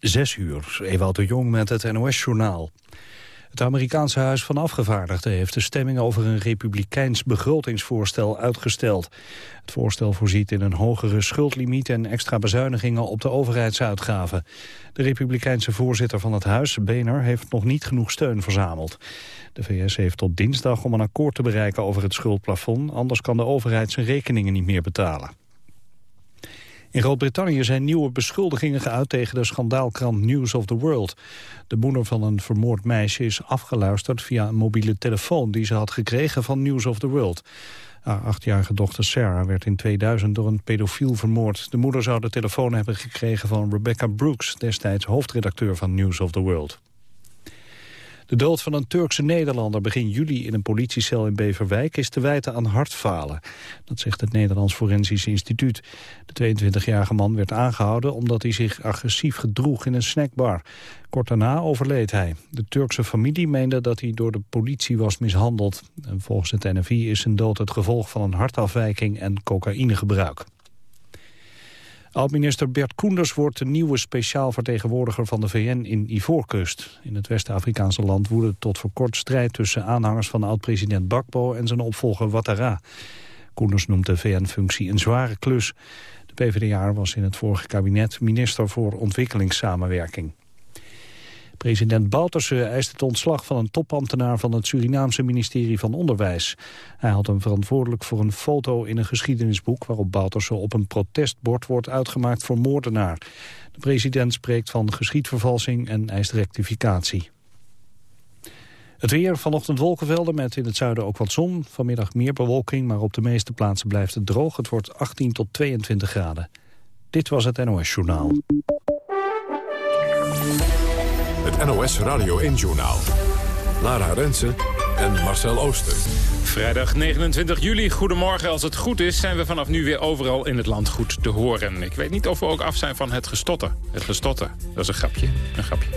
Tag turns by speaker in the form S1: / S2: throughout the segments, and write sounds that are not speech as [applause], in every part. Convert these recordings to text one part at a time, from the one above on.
S1: Zes uur, Ewout de Jong met het NOS-journaal. Het Amerikaanse Huis van Afgevaardigden heeft de stemming over een republikeins begrotingsvoorstel uitgesteld. Het voorstel voorziet in een hogere schuldlimiet en extra bezuinigingen op de overheidsuitgaven. De republikeinse voorzitter van het huis, Boehner, heeft nog niet genoeg steun verzameld. De VS heeft tot dinsdag om een akkoord te bereiken over het schuldplafond, anders kan de overheid zijn rekeningen niet meer betalen. In Groot-Brittannië zijn nieuwe beschuldigingen geuit tegen de schandaalkrant News of the World. De moeder van een vermoord meisje is afgeluisterd via een mobiele telefoon die ze had gekregen van News of the World. Haar achtjarige dochter Sarah werd in 2000 door een pedofiel vermoord. De moeder zou de telefoon hebben gekregen van Rebecca Brooks, destijds hoofdredacteur van News of the World. De dood van een Turkse Nederlander begin juli in een politiecel in Beverwijk is te wijten aan hartfalen. Dat zegt het Nederlands Forensisch Instituut. De 22-jarige man werd aangehouden omdat hij zich agressief gedroeg in een snackbar. Kort daarna overleed hij. De Turkse familie meende dat hij door de politie was mishandeld. En volgens het NFI is zijn dood het gevolg van een hartafwijking en cocaïnegebruik. Oud-minister Bert Koenders wordt de nieuwe speciaal vertegenwoordiger van de VN in Ivoorkust. In het West-Afrikaanse land woedde tot voor kort strijd tussen aanhangers van oud-president Bakbo en zijn opvolger Ouattara. Koenders noemt de VN-functie een zware klus. De PvdA was in het vorige kabinet minister voor ontwikkelingssamenwerking. President Bouterse eist het ontslag van een topambtenaar van het Surinaamse ministerie van Onderwijs. Hij had hem verantwoordelijk voor een foto in een geschiedenisboek waarop Bouterse op een protestbord wordt uitgemaakt voor moordenaar. De president spreekt van geschiedvervalsing en eist rectificatie. Het weer, vanochtend wolkenvelden met in het zuiden ook wat zon. Vanmiddag meer bewolking, maar op de meeste plaatsen blijft het droog. Het wordt 18 tot 22 graden. Dit was het NOS Journaal.
S2: NOS Radio 1-journaal. Lara Rensen en Marcel Ooster.
S3: Vrijdag 29 juli, goedemorgen. Als het goed is, zijn we vanaf nu weer overal in het land goed te horen. Ik weet niet of we ook af zijn van het gestotter. Het gestotter, dat is een grapje. Een grapje.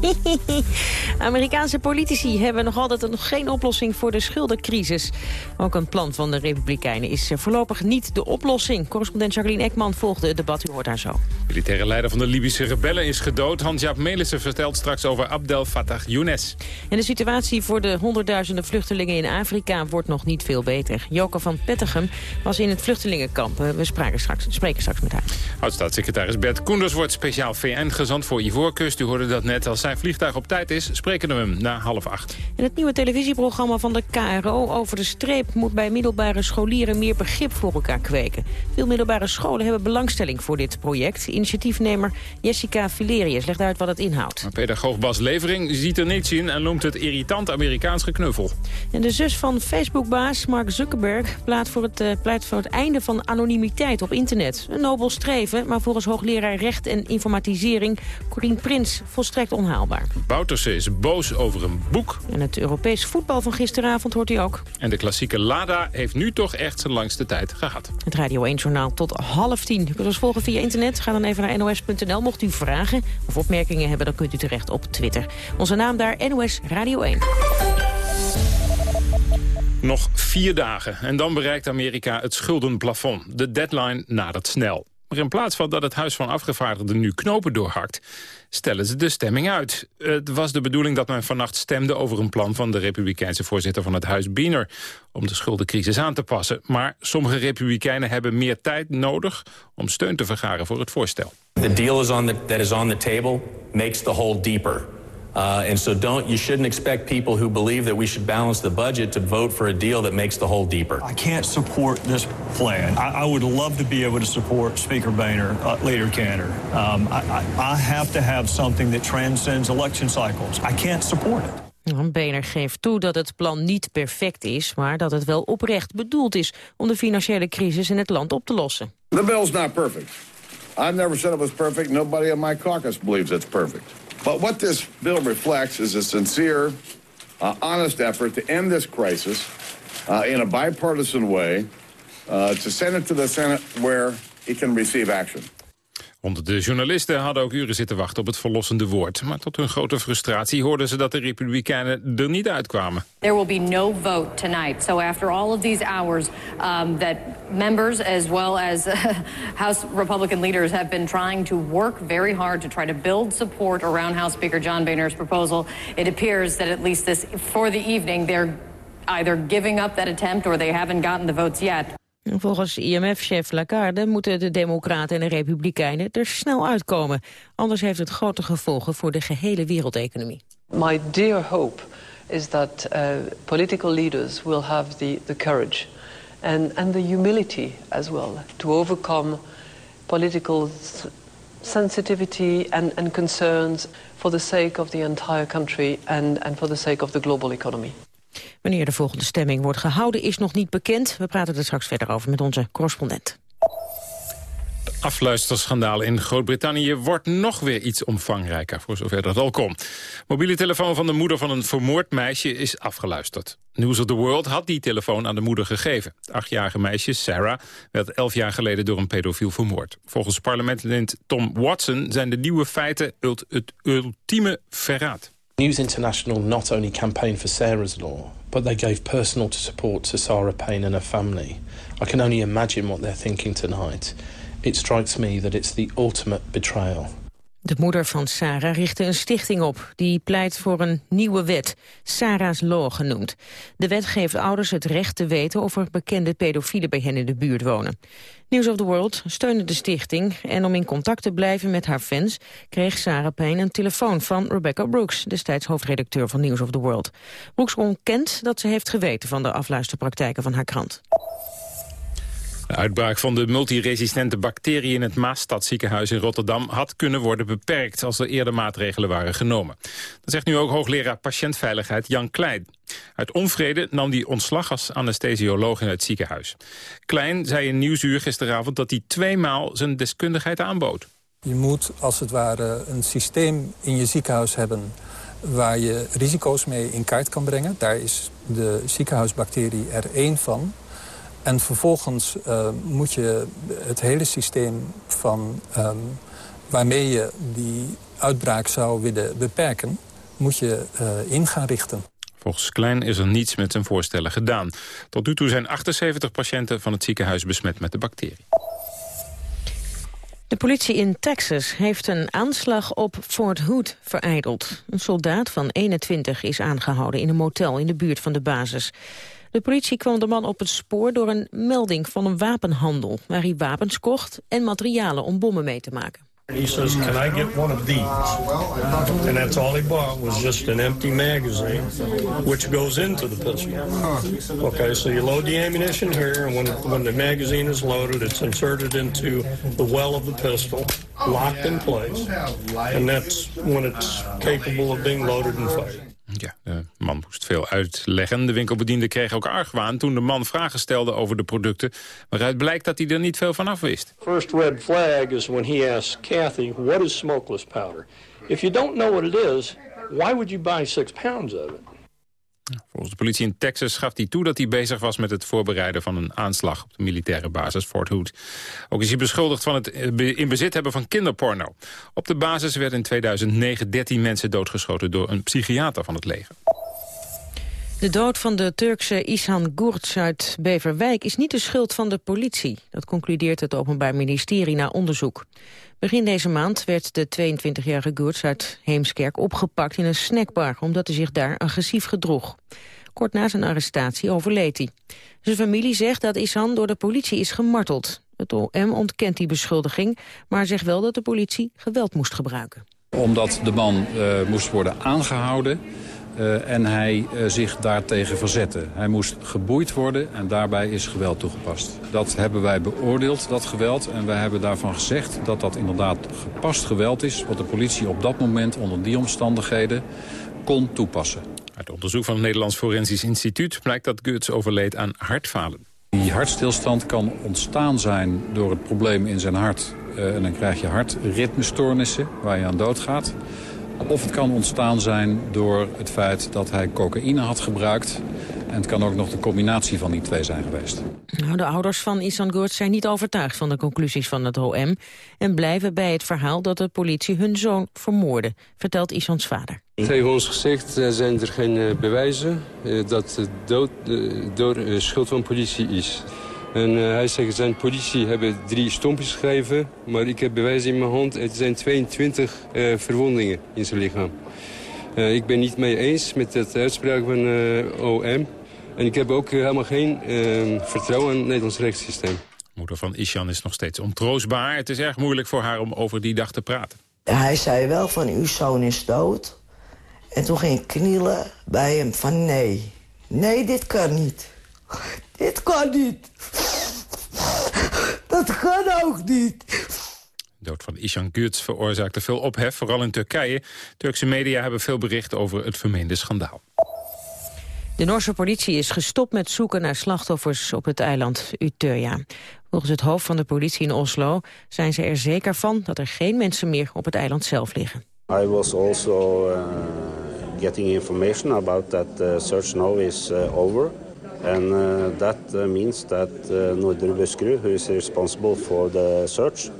S3: [laughs]
S4: Amerikaanse politici hebben nog altijd nog geen oplossing voor de schuldencrisis. Ook een plan van de Republikeinen is voorlopig niet de oplossing. Correspondent Jacqueline Ekman volgde het debat, u hoort daar zo.
S3: Militaire leider van de Libische rebellen is gedood. Hans-Jaap Melissen vertelt straks over Abdel Fattah Younes.
S4: En de situatie voor de honderdduizenden vluchtelingen in Afrika wordt nog niet veel beter. Joke van Pettigem was in het vluchtelingenkamp. We spraken straks, spreken straks met haar.
S3: Oud-staatssecretaris Bert Koenders wordt speciaal VN-gezant voor Ivoorkust. U hoorde dat net als zijn vliegtuig op tijd is, spreken we hem na half acht.
S4: En het nieuwe televisieprogramma van de KRO over de streep... moet bij middelbare scholieren meer begrip voor elkaar kweken. Veel middelbare scholen hebben belangstelling voor dit project. Initiatiefnemer Jessica Filerius legt uit wat het inhoudt.
S3: Pedagoog Bas Levering ziet er niets in en noemt het irritant Amerikaans geknuffel.
S4: En de zus van Facebook-baas Mark Zuckerberg pleit voor, het, uh, pleit voor het einde van anonimiteit op internet. Een nobel streven, maar volgens hoogleraar recht en informatisering Corien Prins volstrekt onhaalbaar.
S3: Bouterse is boos over een boek.
S4: En het Europees voetbal van gisteravond hoort u ook.
S3: En de klassieke Lada heeft nu toch echt zijn langste tijd gehad.
S4: Het Radio 1-journaal tot half tien. U kunt ons volgen via internet. Ga dan even naar nos.nl. Mocht u vragen of opmerkingen hebben, dan kunt u terecht op Twitter. Onze naam daar, NOS Radio 1.
S3: Nog vier dagen en dan bereikt Amerika het schuldenplafond. De deadline nadert snel. In plaats van dat het Huis van Afgevaardigden nu knopen doorhakt stellen ze de stemming uit. Het was de bedoeling dat men vannacht stemde over een plan van de republikeinse voorzitter van het Huis Biener om de schuldencrisis aan te passen. Maar sommige republikeinen hebben meer tijd nodig om steun te vergaren voor het voorstel.
S5: The deal is on that is on the table makes the hole deeper. Uh, and so don't you shouldn't expect people who believe that we should balance the budget to vote for a deal that makes the hole deeper.
S6: I can't support this plan. I, I would love to be able to support Speaker Boehner, uh, Leader Cantor. Um, I, I, I have to have something that transcends election cycles. I can't support it.
S4: Boehner geeft toe dat het plan niet perfect is, maar dat het wel oprecht bedoeld is om de financiële crisis in het land op te lossen.
S7: The bill's not perfect. I've never said it was perfect. Nobody in my caucus believes it's perfect. But what this bill reflects is a sincere, uh, honest effort to end this crisis uh, in a bipartisan way, uh, to send it to the Senate where it can receive action.
S3: Honderden journalisten hadden ook uren zitten wachten op het verlossende woord. Maar tot hun grote frustratie hoorden ze dat de Republikeinen er niet uitkwamen.
S8: There will be no vote tonight. So after all of these hours um, that members as well as uh, [laughs] House Republican leaders have been trying to work very hard to try to build support around House Speaker John Boehner's proposal, it appears that at least this for the evening they're either giving up that attempt or they haven't gotten the votes yet.
S4: Volgens IMF-chef Lagarde moeten de Democraten en de Republikeinen er snel uitkomen. Anders heeft het grote gevolgen voor de gehele wereldeconomie.
S9: My dear hope is that uh, political leaders will have the, the courage and, and the humility as well to overcome political sensitivity and, and concerns for the sake of the entire country and, and for the sake of the global economy.
S4: Wanneer de volgende stemming wordt gehouden is nog niet bekend. We praten er straks verder over met onze correspondent.
S3: Het afluisterschandaal in Groot-Brittannië wordt nog weer iets omvangrijker, voor zover dat al komt. Mobiele telefoon van de moeder van een vermoord meisje is afgeluisterd. News of the World had die telefoon aan de moeder gegeven. Het achtjarige meisje, Sarah, werd elf jaar geleden door een pedofiel vermoord. Volgens parlementslid Tom Watson zijn de nieuwe feiten het ultieme verraad.
S10: News International not only campaigned for Sarah's law, but they gave personal support to Sarah Payne and her family. I can only imagine what they're thinking tonight. It strikes me that it's the ultimate betrayal.
S4: De moeder van Sarah richtte een stichting op. Die pleit voor een nieuwe wet, Sarah's Law genoemd. De wet geeft ouders het recht te weten of er bekende pedofielen bij hen in de buurt wonen. News of the World steunde de stichting en om in contact te blijven met haar fans kreeg Sarah Payne een telefoon van Rebecca Brooks, destijds hoofdredacteur van News of the World. Brooks ontkent dat ze heeft geweten van de afluisterpraktijken van haar krant.
S3: De uitbraak van de multiresistente bacterie in het Maastadziekenhuis in Rotterdam had kunnen worden beperkt als er eerder maatregelen waren genomen. Dat zegt nu ook hoogleraar patiëntveiligheid Jan Klein. Uit onvrede nam hij ontslag als anesthesioloog in het ziekenhuis. Klein zei in Nieuwsuur gisteravond dat hij tweemaal zijn deskundigheid aanbood.
S11: Je moet als het ware een systeem in je ziekenhuis hebben waar je risico's mee in kaart kan brengen. Daar is de ziekenhuisbacterie er één van. En vervolgens uh, moet je het hele systeem van um, waarmee je die uitbraak zou willen beperken, moet je uh, in gaan richten.
S3: Volgens Klein is er niets met zijn voorstellen gedaan. Tot nu toe zijn 78 patiënten van het ziekenhuis besmet met de bacterie.
S4: De politie in Texas heeft een aanslag op Fort Hood vereideld. Een soldaat van 21 is aangehouden in een motel in de buurt van de basis. De politie kwam de man op het spoor door een melding van een wapenhandel... waar hij wapens kocht en materialen om bommen mee te maken.
S12: He says, can I get one of these? And that's all he bought was just an empty magazine, which goes into the pistol. Okay, so you load the ammunition here, and when, when the magazine is loaded, it's inserted into the well of the pistol, locked in place, and that's when it's capable of being loaded and fired.
S3: Ja, de man moest veel uitleggen. De winkelbediende kreeg ook argwaan toen de man vragen stelde over de producten... waaruit blijkt dat hij er niet veel van af wist.
S12: First red flag is when he asks Kathy, what is smokeless powder? If you don't know what it is, why would you buy six pounds of it?
S3: Volgens de politie in Texas gaf hij toe dat hij bezig was met het voorbereiden van een aanslag op de militaire basis Fort Hood. Ook is hij beschuldigd van het eh, in bezit hebben van kinderporno. Op de basis werden in 2009 13 mensen doodgeschoten door een psychiater van het leger.
S4: De dood van de Turkse Ishan Gurts uit Beverwijk is niet de schuld van de politie. Dat concludeert het Openbaar Ministerie na onderzoek. Begin deze maand werd de 22-jarige Gurts uit Heemskerk opgepakt in een snackbar... omdat hij zich daar agressief gedroeg. Kort na zijn arrestatie overleed hij. Zijn familie zegt dat Ishan door de politie is gemarteld. Het OM ontkent die beschuldiging, maar zegt wel dat de politie geweld moest gebruiken.
S13: Omdat de man uh, moest worden aangehouden uh, en hij uh, zich daartegen verzette. Hij moest geboeid worden en daarbij is geweld toegepast. Dat hebben wij beoordeeld, dat geweld. En wij hebben daarvan gezegd dat dat inderdaad gepast geweld is... wat de politie op dat moment onder die omstandigheden kon toepassen.
S3: Uit onderzoek van het Nederlands Forensisch Instituut... blijkt dat Guts overleed aan hartfalen.
S13: Die hartstilstand kan ontstaan zijn door het probleem in zijn hart. Uh, en dan krijg je hartritmestoornissen waar je aan doodgaat. Of het kan ontstaan zijn door het feit dat hij cocaïne had gebruikt... en het kan ook nog de combinatie van die twee zijn geweest.
S4: Nou, de ouders van Isan Gurt zijn niet overtuigd van de conclusies van het OM... en blijven bij het verhaal dat de politie hun zoon vermoordde, vertelt Isans vader.
S14: Tegen ons gezegd eh, zijn er geen eh, bewijzen dat het dood door schuld van politie is. En hij zegt, zijn politie hebben drie stompjes geschreven, maar ik heb bewijzen in mijn hand. Het zijn 22 verwondingen in zijn lichaam. Uh, ik ben niet mee eens met het uitspraak van uh, OM. En ik heb ook helemaal geen vertrouwen in het Nederlands rechtssysteem.
S3: Moeder van Ishan is nog steeds ontroostbaar. Het is erg moeilijk voor haar om over die dag te praten.
S15: Hij zei wel van uw zoon is dood. En toen ging ik knielen bij hem van nee. Nee, dit kan niet. Dit kan niet. Dat kan ook niet
S3: dood van Ishan Gürt veroorzaakte veel ophef, vooral in Turkije. Turkse media hebben veel bericht over het vermeende schandaal.
S4: De Noorse politie is gestopt met zoeken naar slachtoffers op het eiland Utøya. Volgens het hoofd van de politie in Oslo zijn ze er zeker van dat er geen mensen meer op het eiland zelf liggen.
S16: I was also uh, getting information about that uh, search now is uh, over. And uh, that uh, means that uh, Nordre Buskerud, is responsible for the search,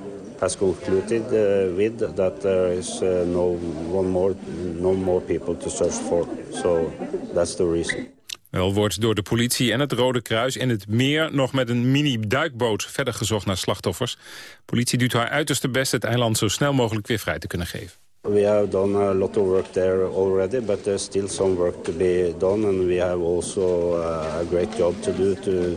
S16: has concluded uh, with that there is uh, no one more, no more people to search for. So that's the reason.
S3: Wel wordt door de politie en het Rode Kruis in het meer nog met een mini-duikboot verder gezocht naar slachtoffers. Politie doet haar uiterste best het eiland zo snel mogelijk weer vrij te kunnen geven.
S16: We have done a lot of work there already, but there's still some work to be done, and we have also uh, a great job to do to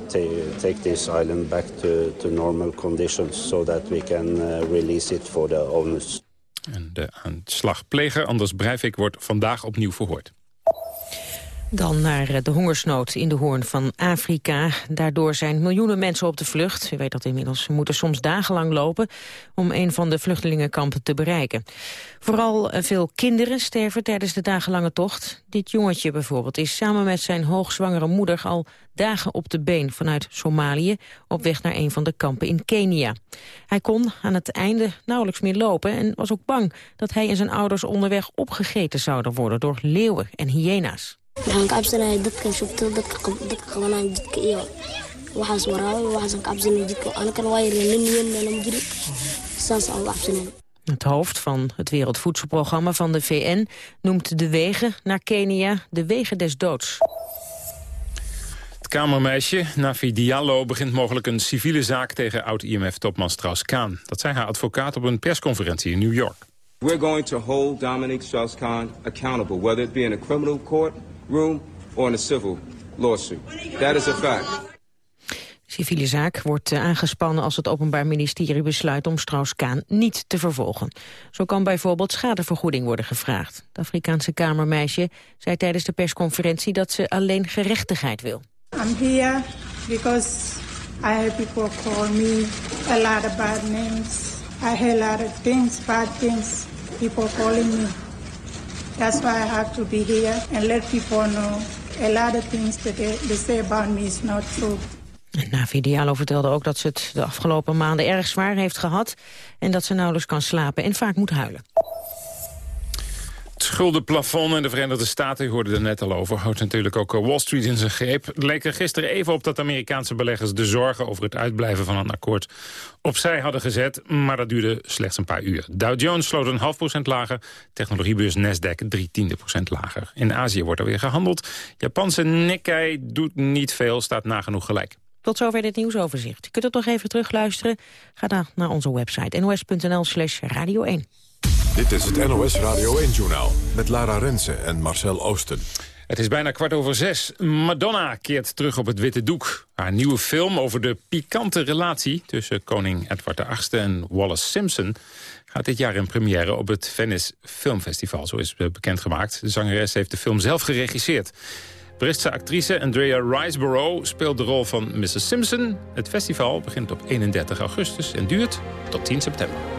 S16: take this island back to, to normal conditions, so that we can uh, release it for the owners.
S3: En de aanslagpleger Anders Breivik wordt vandaag opnieuw verhoord.
S4: Dan naar eh, de hongersnood in de hoorn van Afrika. Daardoor zijn miljoenen mensen op de vlucht. U weet dat inmiddels. Ze moeten soms dagenlang lopen om een van de vluchtelingenkampen te bereiken. Vooral eh, veel kinderen sterven tijdens de dagenlange tocht. Dit jongetje bijvoorbeeld is samen met zijn hoogzwangere moeder al dagen op de been vanuit Somalië op weg naar een van de kampen in Kenia. Hij kon aan het einde nauwelijks meer lopen en was ook bang dat hij en zijn ouders onderweg opgegeten zouden worden door leeuwen en hyena's. Waxaan ka cabsanahay dadkan shubto dadka dadka qabanaan jidka iyo waxaas waraabay waxaasan ka cabsanay jidka anakan waa yareen nin weyn jiri saas aan cabsanay Het hoofd van het Wereldvoedselprogramma van de VN noemt de wegen naar Kenia de wegen des doods.
S3: Het kamermeisje Nafi Diallo begint mogelijk een civiele zaak tegen oud-IMF-topman Strauss-Kaan. Dat zei haar advocaat op een persconferentie in New York.
S17: We're going to hold Dominic Strauss-Kaan accountable, whether it be in a criminal court room or in a civil lawsuit. That is a fact.
S4: Civiele zaak wordt eh, aangespannen als het Openbaar Ministerie besluit om Strauss-Kaan niet te vervolgen. Zo kan bijvoorbeeld schadevergoeding worden gevraagd. Het Afrikaanse kamermeisje zei tijdens de persconferentie dat ze alleen gerechtigheid wil.
S18: I'm here because I have people call me a lot of bad names. I hear a lot of things, bad things, people calling me. That's why I have to be here and let people know a lot of things that they, they say about me is not true.
S4: Navi Diallo vertelde ook dat ze het de afgelopen maanden erg zwaar heeft gehad... en dat ze nauwelijks kan slapen en vaak moet huilen.
S3: Schuldenplafond in de Verenigde Staten, u hoorde er net al over... houdt natuurlijk ook eh, Wall Street in zijn greep. Het leek er gisteren even op dat Amerikaanse beleggers... de zorgen over het uitblijven van een akkoord opzij hadden gezet. Maar dat duurde slechts een paar uur. Dow Jones sloot een half procent lager. Technologiebeurs Nasdaq drie tiende procent lager. In Azië wordt er weer gehandeld. Japanse Nikkei doet niet veel, staat nagenoeg gelijk.
S4: Tot zover dit nieuwsoverzicht. Je kunt het nog even terugluisteren. Ga dan naar onze website nos.nl slash radio 1.
S2: Dit is het NOS Radio 1-journaal met Lara Rensen en Marcel Oosten.
S3: Het is bijna kwart over zes. Madonna keert terug op het witte doek. Haar nieuwe film over de pikante relatie tussen koning Edward VIII en Wallace Simpson... gaat dit jaar in première op het Venice Filmfestival, zo is bekendgemaakt. De zangeres heeft de film zelf geregisseerd. Britse actrice Andrea Riseborough speelt de rol van Mrs. Simpson. Het festival begint op 31 augustus en duurt tot 10 september.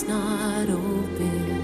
S19: it's not open.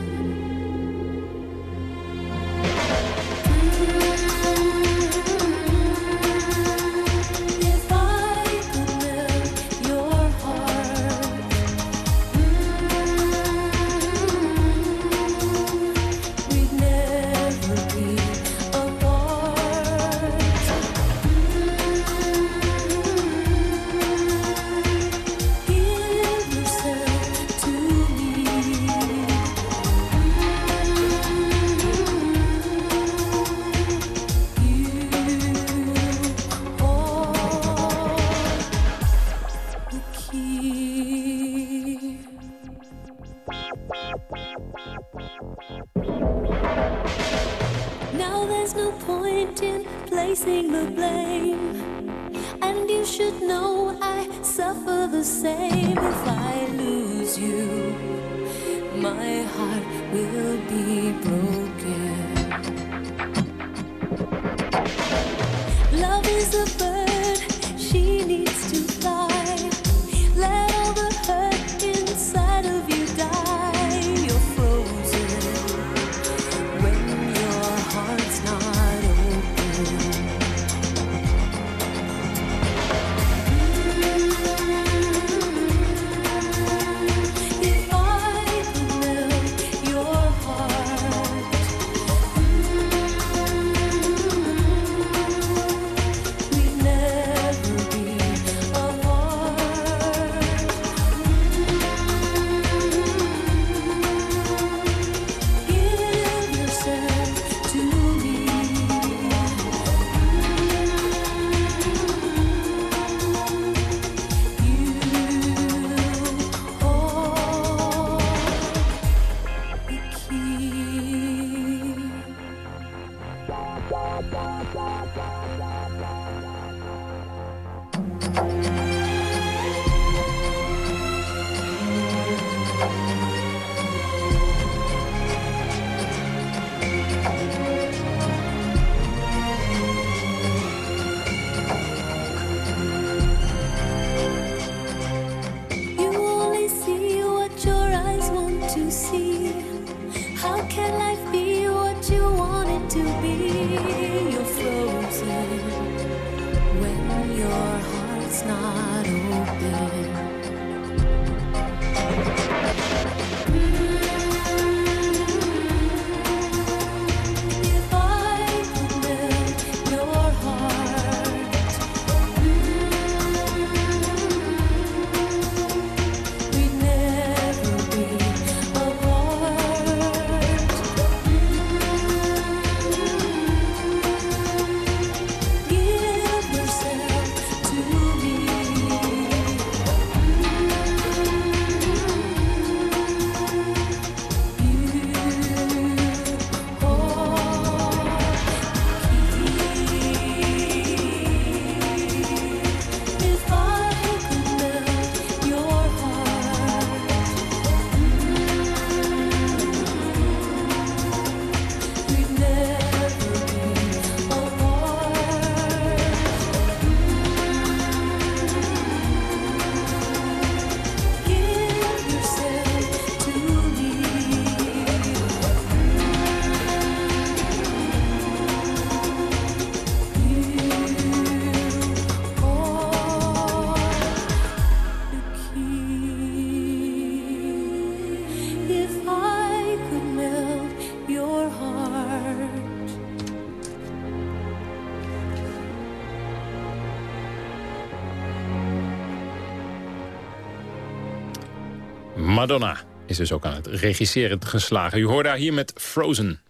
S3: Madonna is dus ook aan het regisseren geslagen. U hoort daar hier met Frozen.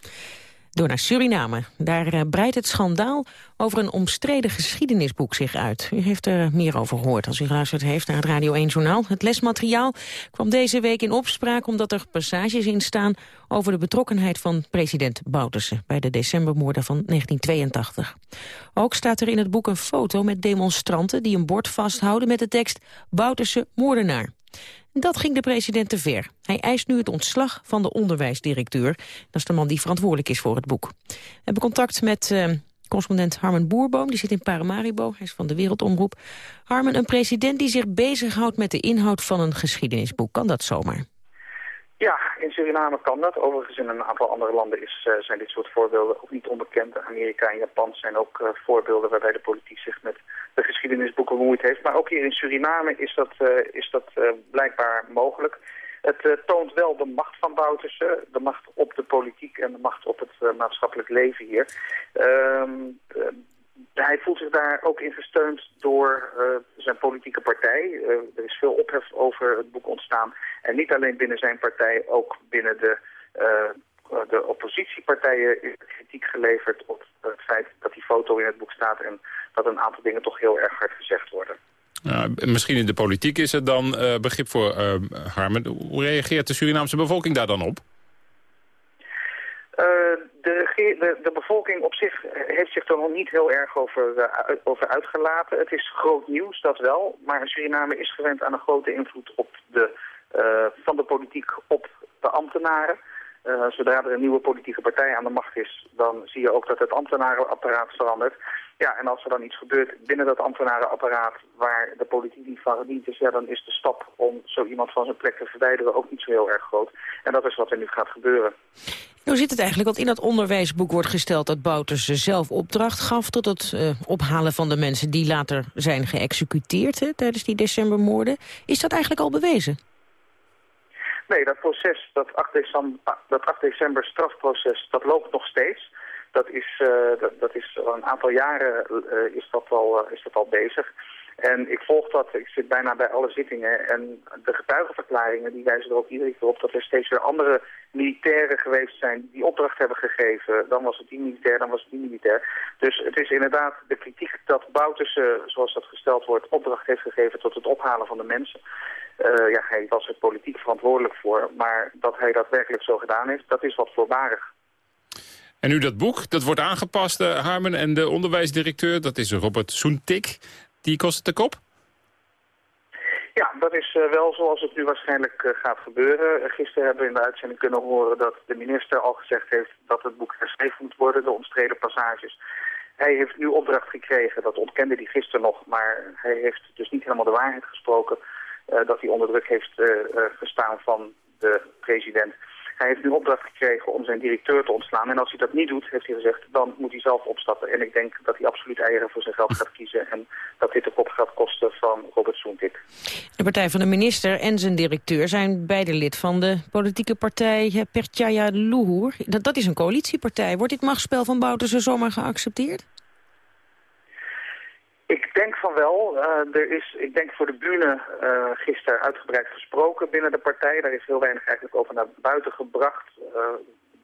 S4: Door naar Suriname. Daar eh, breidt het schandaal over een omstreden geschiedenisboek zich uit. U heeft er meer over gehoord als u geluisterd heeft naar het Radio 1-journaal. Het lesmateriaal kwam deze week in opspraak omdat er passages in staan... over de betrokkenheid van president Bouterse bij de decembermoorden van 1982. Ook staat er in het boek een foto met demonstranten die een bord vasthouden met de tekst Bouterse moordenaar. Dat ging de president te ver. Hij eist nu het ontslag van de onderwijsdirecteur. Dat is de man die verantwoordelijk is voor het boek. We hebben contact met uh, correspondent Harmen Boerboom. Die zit in Paramaribo, hij is van de Wereldomroep. Harmen, een president die zich bezighoudt met de inhoud van een geschiedenisboek. Kan dat zomaar?
S20: Ja, in Suriname kan dat. Overigens in een aantal andere landen is, uh, zijn dit soort voorbeelden ook niet onbekend. Amerika en Japan zijn ook uh, voorbeelden waarbij de politiek zich met de geschiedenisboeken bemoeid heeft. Maar ook hier in Suriname is dat, uh, is dat blijkbaar mogelijk. Het toont wel de macht van Bouterse, de macht op de politiek en de macht op het maatschappelijk leven hier. Ehm, hij voelt zich daar ook in gesteund door zijn politieke partij. Er is veel ophef over het boek ontstaan. En niet alleen binnen zijn partij, ook binnen de, de oppositiepartijen is kritiek geleverd op het feit dat die foto in het boek staat en dat een aantal dingen toch heel erg hard gezegd worden.
S3: misschien in de politiek is er dan begrip voor Harmen. Hoe reageert de Surinaamse bevolking daar dan op?
S20: Uh, de, de, de, bevolking op zich heeft zich er nog niet heel erg over, uh, over uitgelaten. Het is groot nieuws, dat wel. Maar Suriname is gewend aan een grote invloed op de, uh, van de politiek op de ambtenaren. Zodra er een nieuwe politieke partij aan de macht is, dan zie je ook dat het ambtenarenapparaat verandert. Ja, en als er dan iets gebeurt binnen dat ambtenarenapparaat waar de politiek niet van gediend is, ja, dan is de stap om zo iemand van zijn plek te verwijderen ook niet zo heel erg groot. En dat is wat er nu gaat gebeuren.
S4: Hoe zit het eigenlijk? Want in dat onderwijsboek wordt gesteld dat Bouters zelf opdracht gaf tot het uh, ophalen van de mensen die later zijn geëxecuteerd hè, tijdens die decembermoorden. Is dat eigenlijk al bewezen?
S20: Nee, dat proces, dat 8 december, dat 8 december strafproces, dat loopt nog steeds. Dat is, uh, dat, dat, is al een aantal jaren uh, is, dat al, is dat al bezig. En ik volg dat, ik zit bijna bij alle zittingen. En de getuigenverklaringen die wijzen er ook iedere keer op dat er steeds weer andere militairen geweest zijn die opdracht hebben gegeven. Dan was het die militair, dan was het die militair. Dus het is inderdaad de kritiek dat Bouterse, zoals dat gesteld wordt, opdracht heeft gegeven tot het ophalen van de mensen. Uh, ja, hij was er politiek verantwoordelijk voor, maar dat hij dat werkelijk zo gedaan heeft, dat is wat voorbarig.
S3: En nu dat boek, dat wordt aangepast, uh, Harmen, en de onderwijsdirecteur, dat is Robert Soentik, die kost het de kop?
S20: Ja, dat is uh, wel zoals het nu waarschijnlijk uh, gaat gebeuren. Gisteren hebben we in de uitzending kunnen horen dat de minister al gezegd heeft dat het boek herschreven moet worden, de omstreden passages. Hij heeft nu opdracht gekregen, dat ontkende hij gisteren nog, maar hij heeft dus niet helemaal de waarheid gesproken, dat hij onder druk heeft gestaan van de president. Hij heeft nu opdracht gekregen om zijn directeur te ontslaan. En als hij dat niet doet, heeft hij gezegd, dan moet hij zelf opstappen. En ik denk dat hij absoluut eieren voor zijn geld gaat kiezen. En dat dit de kop gaat kosten van Robert Soentik.
S4: De partij van de minister en zijn directeur zijn beide lid van de politieke partij Perchaya Luhur. Dat, dat is een coalitiepartij. Wordt dit machtsspel van Bouterse zomaar geaccepteerd?
S20: Ik denk van wel. Uh, er is, ik denk voor de bühne uh, gisteren uitgebreid gesproken binnen de partij. Daar is heel weinig eigenlijk over naar buiten gebracht. Uh,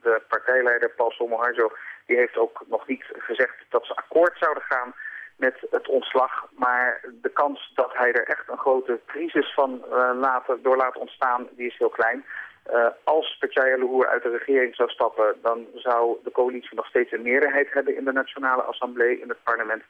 S20: de partijleider Paul Somoharjo die heeft ook nog niet gezegd dat ze akkoord zouden gaan met het ontslag. Maar de kans dat hij er echt een grote crisis van door laat ontstaan, die is heel klein. Als Partij Luhur uit de regering zou stappen, dan zou de coalitie nog steeds een meerderheid hebben in de Nationale Assemblée, in het parlement.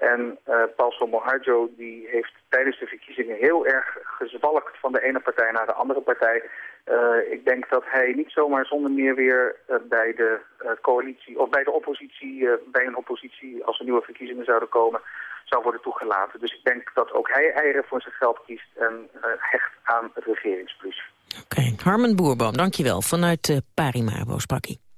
S20: En uh, Paul Somoharjo die heeft tijdens de verkiezingen heel erg gezwalkt van de ene partij naar de andere partij. Uh, ik denk dat hij niet zomaar zonder meer weer uh, bij de coalitie of bij de oppositie, bij een oppositie als er nieuwe verkiezingen zouden komen, zou worden toegelaten. Dus ik denk dat ook hij eieren voor zijn geld kiest en hecht aan het regeringsplus.
S4: Oké, okay. Harmen Boerboom, dankjewel. Vanuit Parimabo sprak hij.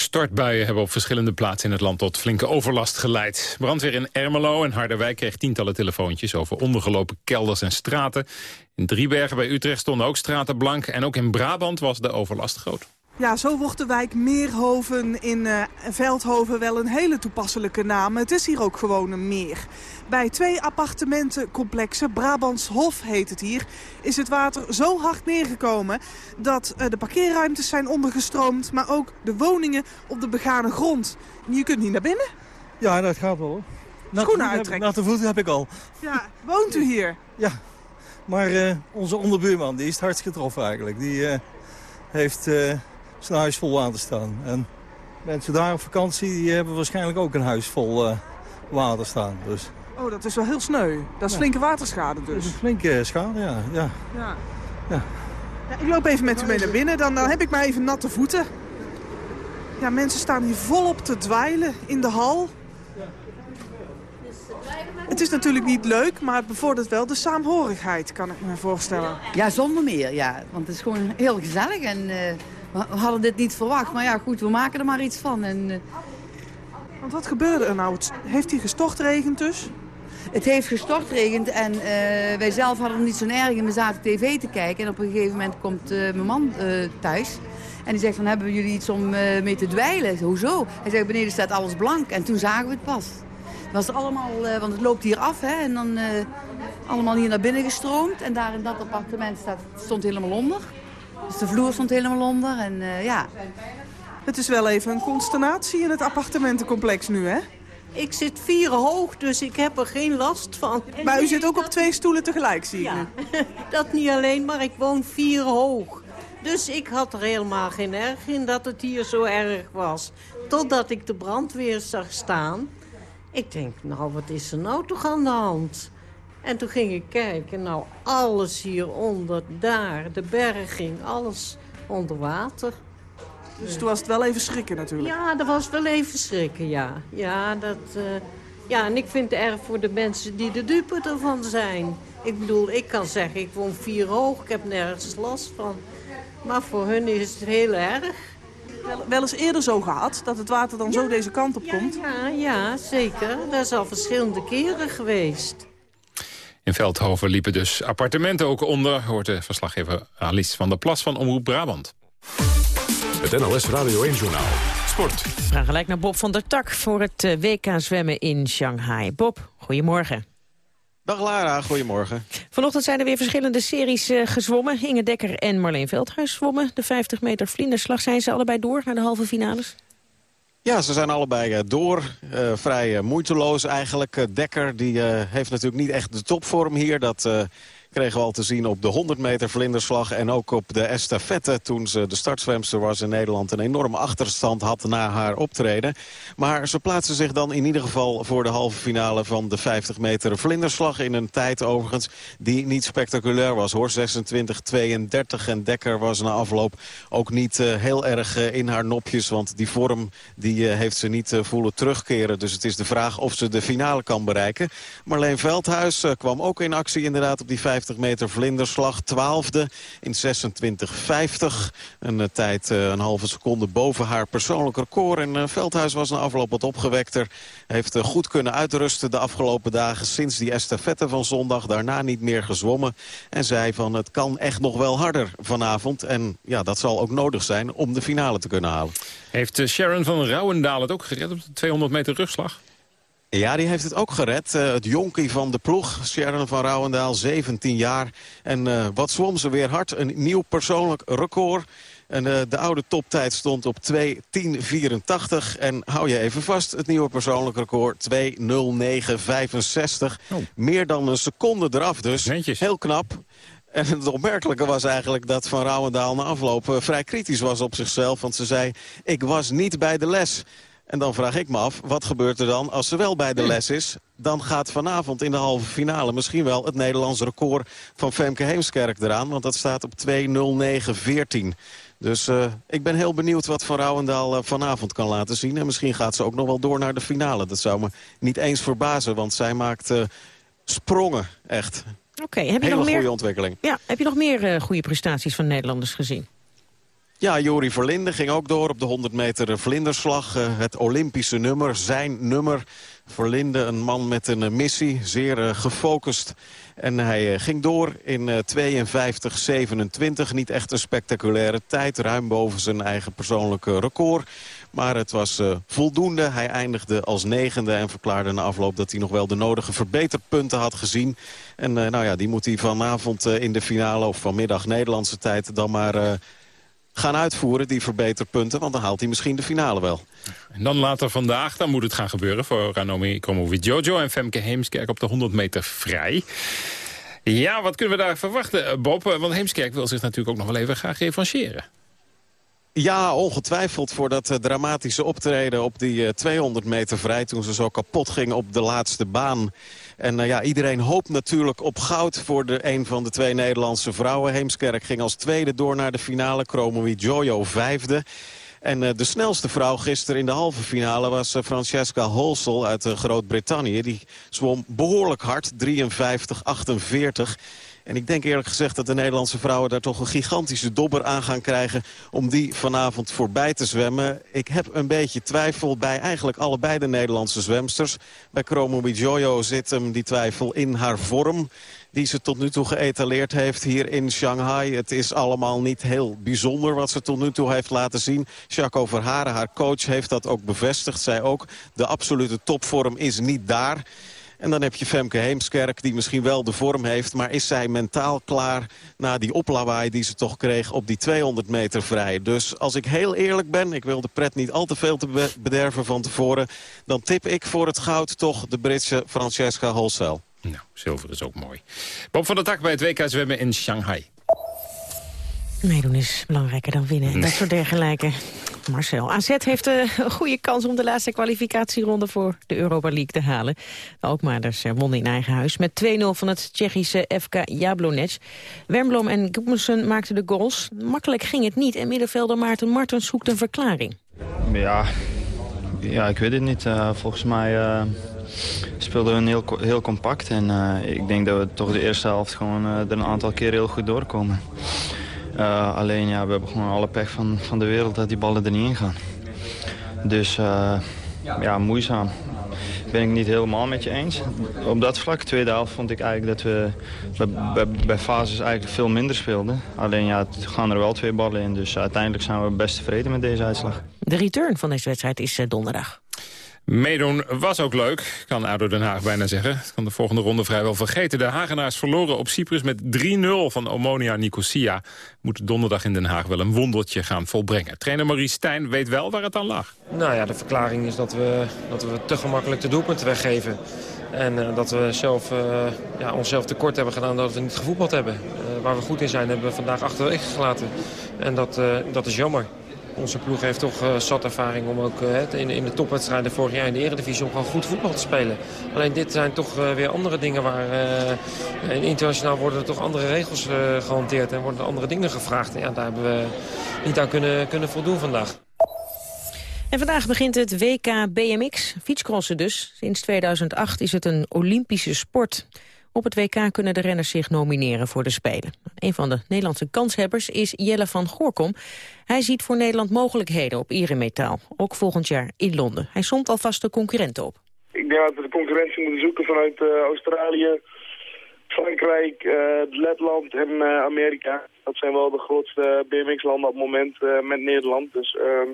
S3: Stortbuien hebben op verschillende plaatsen in het land tot flinke overlast geleid. Brandweer in Ermelo en Harderwijk kreeg tientallen telefoontjes over ondergelopen kelders en straten. In Driebergen bij Utrecht stonden ook straten blank en ook in Brabant was de overlast groot.
S21: Ja, zo wordt de wijk Meerhoven in uh, Veldhoven wel een hele toepasselijke naam. Het is hier ook gewoon een meer. Bij twee appartementencomplexen, Brabants Hof heet het hier... is het water zo hard neergekomen dat uh, de parkeerruimtes zijn ondergestroomd... maar ook de woningen op de begane grond. Je kunt niet naar binnen.
S22: Ja, dat gaat wel.
S21: Schoenen uittrekken.
S22: Natte voeten heb ik al.
S21: Ja, woont u hier?
S22: Ja, maar uh, onze onderbuurman die is het hardst getroffen eigenlijk. Die heeft zijn huis vol water staan. En mensen daar op vakantie die hebben waarschijnlijk ook een huis vol uh, water staan. Dus.
S21: Oh, dat is wel heel sneu. Dat is ja. flinke waterschade dus.
S22: Dat is een flinke schade, ja. ja.
S21: ja. ja. ja ik loop even met u mee naar binnen, dan, dan heb ik maar even natte voeten. Ja, mensen staan hier volop te dweilen in de hal. Het is natuurlijk niet leuk, maar het bevordert wel de saamhorigheid, kan ik me voorstellen.
S23: Ja, zonder meer, ja. Want het is gewoon heel gezellig en... Uh we hadden dit niet verwacht. Maar ja, goed, we maken er maar iets van. En, uh...
S21: Want wat gebeurde er nou? Heeft hij gestortregend dus?
S23: Het heeft gestortregend en uh, wij zelf hadden niet zo'n erg. En we zaten tv te kijken en op een gegeven moment komt uh, mijn man thuis. En die zegt van, hebben jullie iets om mee te dweilen? Hoezo? Hij zegt, beneden staat alles blank. En toen zagen we het pas. Het was allemaal, want het loopt hier af hè. En dan allemaal hier naar binnen gestroomd. En daar in dat appartement staat, stond helemaal onder. Dus de vloer stond helemaal onder en uh, ja.
S21: Het is wel even een consternatie in het appartementencomplex nu, hè?
S24: Ik zit vier hoog, dus ik heb er geen last van.
S21: Maar u zit ook op twee stoelen tegelijk, zie ik
S24: ja, [laughs] dat niet alleen, maar ik woon vier hoog. Dus ik had er helemaal geen erg in dat het hier zo erg was. Totdat ik de brandweer zag staan. Ik denk, nou, wat is er nou toch aan de hand? En toen ging ik kijken, nou, alles hieronder, daar, de berging, alles onder water.
S21: Dus toen was het wel even schrikken natuurlijk?
S24: Ja, dat was wel even schrikken, ja. Ja, dat, uh, ja, en ik vind het erg voor de mensen die de dupe ervan zijn. Ik bedoel, ik kan zeggen, ik woon vier hoog, ik heb nergens last van. Maar voor hun is het heel erg.
S21: Wel, wel eens eerder zo gehad, dat het water dan ja, zo deze kant op
S24: ja,
S21: komt?
S24: Ja, ja, zeker. Dat is al verschillende keren geweest.
S3: In Veldhoven liepen dus appartementen ook onder... hoort de verslaggever Alice van der Plas van Omroep Brabant.
S2: Het NLS Radio 1-journaal. Sport.
S4: We gaan gelijk naar Bob van der Tak voor het eh, WK zwemmen in Shanghai. Bob, goedemorgen.
S25: Dag Lara, goedemorgen.
S4: Vanochtend zijn er weer verschillende series uh, gezwommen. Inge Dekker en Marleen Veldhuis zwommen. De 50 meter vlinderslag zijn ze allebei door naar de halve finales.
S25: Ja, ze zijn allebei uh, door. Uh, vrij uh, moeiteloos eigenlijk. Dekker die, heeft natuurlijk niet echt de topvorm hier. Dat kregen we al te zien op de 100 meter vlinderslag... en ook op de estafette toen ze de startzwemster was in Nederland... een enorme achterstand had na haar optreden. Maar ze plaatsen zich dan in ieder geval voor de halve finale... van de 50 meter vlinderslag in een tijd overigens die niet spectaculair was. hoor. 26-32 en Dekker was na afloop ook niet uh, heel erg uh, in haar nopjes... want die vorm die, uh, heeft ze niet voelen terugkeren. Dus het is de vraag of ze de finale kan bereiken. Marleen Veldhuis kwam ook in actie inderdaad op die 50 50 meter vlinderslag. Twaalfde in 26.50. Een uh, tijd uh, een halve seconde boven haar persoonlijk record. En uh, Veldhuis was na afloop wat opgewekter. Heeft goed kunnen uitrusten de afgelopen dagen sinds die estafette van zondag. Daarna niet meer gezwommen. En zei van het kan echt nog wel harder vanavond. En ja, dat zal ook nodig zijn om de finale te kunnen halen.
S3: Heeft Sharon van Rouwendaal het ook gered op de 200 meter rugslag?
S25: Ja, die heeft het ook gered. Uh, het jonkie van de ploeg, Sharon van Rouwendaal, 17 jaar. En uh, wat zwom ze weer hard. Een nieuw persoonlijk record. En uh, de oude toptijd stond op 2.10.84. En hou je even vast, het nieuwe persoonlijk record 2.09.65. Oh. Meer dan een seconde eraf dus.
S3: Netjes.
S25: Heel knap. En het opmerkelijke was eigenlijk dat Van Rouwendaal na afloop vrij kritisch was op zichzelf. Want ze zei, ik was niet bij de les. En dan vraag ik me af, wat gebeurt er dan als ze wel bij de les is? Dan gaat vanavond in de halve finale misschien wel het Nederlands record van Femke Heemskerk eraan. Want dat staat op 2.09.14. Dus uh, ik ben heel benieuwd wat Van Rouwendaal uh, vanavond kan laten zien. En misschien gaat ze ook nog wel door naar de finale. Dat zou me niet eens verbazen, want zij maakt uh, sprongen, echt.
S4: Oké, heb je
S25: Hele
S4: nog meer
S25: goede ontwikkeling.
S4: Ja, heb je nog meer goede prestaties van Nederlanders gezien?
S25: Ja, Jori Verlinde ging ook door op de 100 meter vlinderslag. Uh, het Olympische nummer, zijn nummer. Verlinde, een man met een missie, zeer uh, gefocust. En hij uh, ging door in 52-27. Niet echt een spectaculaire tijd, ruim boven zijn eigen persoonlijke record. Maar het was voldoende. Hij eindigde als negende en verklaarde na afloop dat hij nog wel de nodige verbeterpunten had gezien. En nou ja, die moet hij vanavond in de finale of vanmiddag Nederlandse tijd dan maar gaan uitvoeren, die verbeterpunten. Want dan haalt hij misschien de finale wel.
S3: En dan later vandaag, dan moet het gaan gebeuren voor Ranomi Jojo en Femke Heemskerk op de 100 meter vrij. Ja, wat kunnen we daar verwachten, Bob? Want Heemskerk wil zich natuurlijk ook nog wel even graag revancheren.
S25: Ja, ongetwijfeld voor dat uh, dramatische optreden op die uh, 200 meter vrij... toen ze zo kapot ging op de laatste baan. En uh, ja, iedereen hoopt natuurlijk op goud voor de, een van de twee Nederlandse vrouwen. Heemskerk ging als tweede door naar de finale. Chromoe Jojo vijfde. En uh, de snelste vrouw gisteren in de halve finale was uh, Francesca Holsel uit Groot-Brittannië. Die zwom behoorlijk hard, 53-48. En ik denk eerlijk gezegd dat de Nederlandse vrouwen daar toch een gigantische dobber aan gaan krijgen... om die vanavond voorbij te zwemmen. Ik heb een beetje twijfel bij eigenlijk allebei de Nederlandse zwemsters. Bij Chromo Jojo zit hem die twijfel in haar vorm die ze tot nu toe geëtaleerd heeft hier in Shanghai. Het is allemaal niet heel bijzonder wat ze tot nu toe heeft laten zien. Jaco Verharen, haar coach, heeft dat ook bevestigd. Zij ook, de absolute topvorm is niet daar. En dan heb je Femke Heemskerk die misschien wel de vorm heeft... maar is zij mentaal klaar na die oplawaai die ze toch kreeg op die 200 meter vrij. Dus als ik heel eerlijk ben, ik wil de pret niet al te veel te bederven van tevoren... dan tip ik voor het goud toch de Britse Francesca Holsel.
S3: Nou, zilver is ook mooi. Bob van der Tak bij het WK zwemmen in Shanghai.
S4: Meedoen is belangrijker dan winnen. Dat soort dergelijke. Marcel, AZ heeft uh, een goede kans om de laatste kwalificatieronde voor de Europa League te halen. Ook maar dus wonnen in eigen huis met 2-0 van het Tsjechische FK Jablonec. Wernbloem en Gudmundsson maakten de goals. Makkelijk ging het niet en middenvelder Maarten Martens zoekt een verklaring.
S26: Ja, ja ik weet het niet. Uh, volgens mij uh, speelden we heel, heel compact. En ik denk dat we toch de eerste helft gewoon er een aantal keer heel goed doorkomen. Uh, alleen ja, we hebben gewoon alle pech van, van de wereld dat die ballen er niet in gaan. Dus uh, ja, moeizaam. Ben ik niet helemaal met je eens. Op dat vlak, tweede helft, vond ik eigenlijk dat we bij, bij, bij fases eigenlijk veel minder speelden. Alleen ja, het gaan er wel twee ballen in. Dus uiteindelijk zijn we best tevreden met deze uitslag.
S4: De return van deze wedstrijd is donderdag.
S3: Meedoen was ook leuk, kan ADO Den Haag bijna zeggen. Het kan de volgende ronde vrijwel vergeten. De Hagenaars verloren op Cyprus met 3-0 van Omonia Nicosia. Moet donderdag in Den Haag wel een wondertje gaan volbrengen. Trainer Maurice Stijn weet wel waar het aan lag.
S27: Nou ja, de verklaring is dat we, dat we te gemakkelijk de doelpunten weggeven. En uh, dat we zelf, uh, ja, onszelf tekort hebben gedaan dat we niet gevoetbald hebben. Uh, waar we goed in zijn hebben we vandaag achterwege gelaten. En dat, dat is jammer onze ploeg heeft toch uh, zat ervaring om ook uh, in, in de topwedstrijden vorig jaar in de Eredivisie om gewoon goed voetbal te spelen. Alleen dit zijn toch uh, weer andere dingen waar internationaal worden er toch andere regels gehanteerd en worden er andere dingen gevraagd. En ja, daar hebben we niet aan kunnen, kunnen voldoen vandaag.
S4: En vandaag begint het WK BMX, fietscrossen dus. Sinds 2008 is het een Olympische sport. Op het WK kunnen de renners zich nomineren voor de Spelen. Een van de Nederlandse kanshebbers is Jelle van Goorkom. Hij ziet voor Nederland mogelijkheden op Eremetaal, ook volgend jaar in Londen. Hij somt alvast de concurrenten op.
S28: Ik denk dat we de concurrentie moeten zoeken vanuit uh, Australië, Frankrijk, uh, Letland en uh, Amerika. Dat zijn wel de grootste BMX-landen op het moment met Nederland. Dus ehm,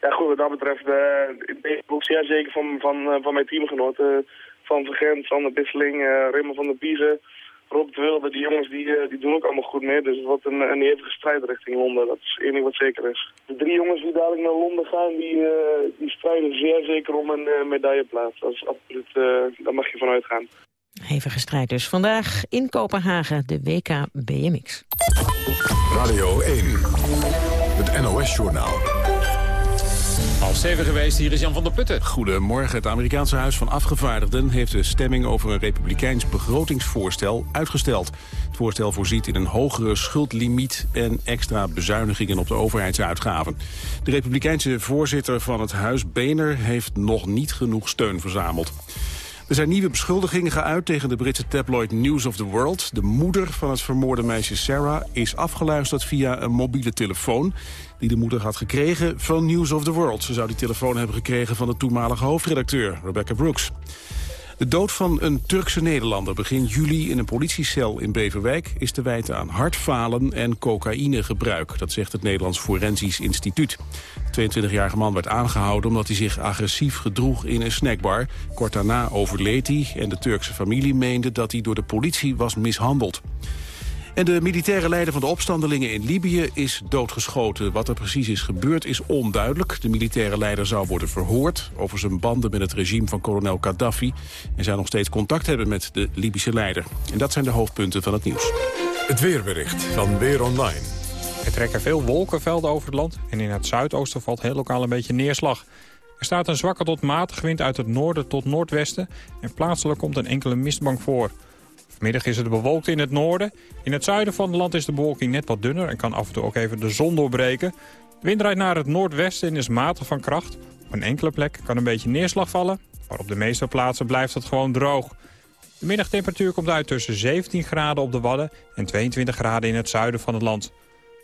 S28: ja, goed, wat dat betreft ben ik ook zeer zeker van, van, van mijn teamgenoten. Van Vergent, Sander Bisseling, uh, Raymond van der Biezen, Rob de Wilde. Die jongens die, uh, die doen ook allemaal goed mee. Dus het wordt een, een hevige strijd richting Londen. Dat is één ding wat zeker is. De drie jongens die dadelijk naar Londen gaan, die, uh, die strijden zeer zeker om een medailleplaats. Dat is absoluut, daar mag je van uitgaan.
S4: Hevige strijd dus. Vandaag in Kopenhagen de WK BMX.
S2: Radio 1, het NOS-journaal.
S3: Half geweest, hier is Jan van der Putten.
S29: Goedemorgen. Het Amerikaanse Huis van Afgevaardigden heeft de stemming over een republikeins begrotingsvoorstel uitgesteld. Het voorstel voorziet in een hogere schuldlimiet en extra bezuinigingen op de overheidsuitgaven. De republikeinse voorzitter van het Huis, Boehner, heeft nog niet genoeg steun verzameld. Er zijn nieuwe beschuldigingen geuit tegen de Britse tabloid News of the World. De moeder van het vermoorde meisje Sarah is afgeluisterd via een mobiele telefoon... die de moeder had gekregen van News of the World. Ze zou die telefoon hebben gekregen van de toenmalige hoofdredacteur, Rebecca Brooks. De dood van een Turkse Nederlander begin juli in een politiecel in Beverwijk... is te wijten aan hartfalen en cocaïnegebruik. Dat zegt het Nederlands Forensisch Instituut. De 22-jarige man werd aangehouden omdat hij zich agressief gedroeg in een snackbar. Kort daarna overleed hij en de Turkse familie meende dat hij door de politie was mishandeld. En de militaire leider van de opstandelingen in Libië is doodgeschoten. Wat er precies is gebeurd is onduidelijk. De militaire leider zou worden verhoord over zijn banden met het regime van kolonel Gaddafi. En zou nog steeds contact hebben met de Libische leider. En dat zijn de hoofdpunten van het nieuws.
S13: Het weerbericht van Weer Online.
S30: Er trekken veel wolkenvelden over het land en in het zuidoosten valt heel lokaal een beetje neerslag. Er staat een zwakke tot matige wind uit het noorden tot noordwesten en plaatselijk komt een enkele mistbank voor. Vanmiddag is het bewolkt in het noorden. In het zuiden van het land is de bewolking net wat dunner en kan af en toe ook even de zon doorbreken. De wind draait naar het noordwesten en is matig van kracht. Op een enkele plek kan een beetje neerslag vallen, maar op de meeste plaatsen blijft het gewoon droog. De middagtemperatuur komt uit tussen 17 graden op de Wadden en 22 graden in het zuiden van het land.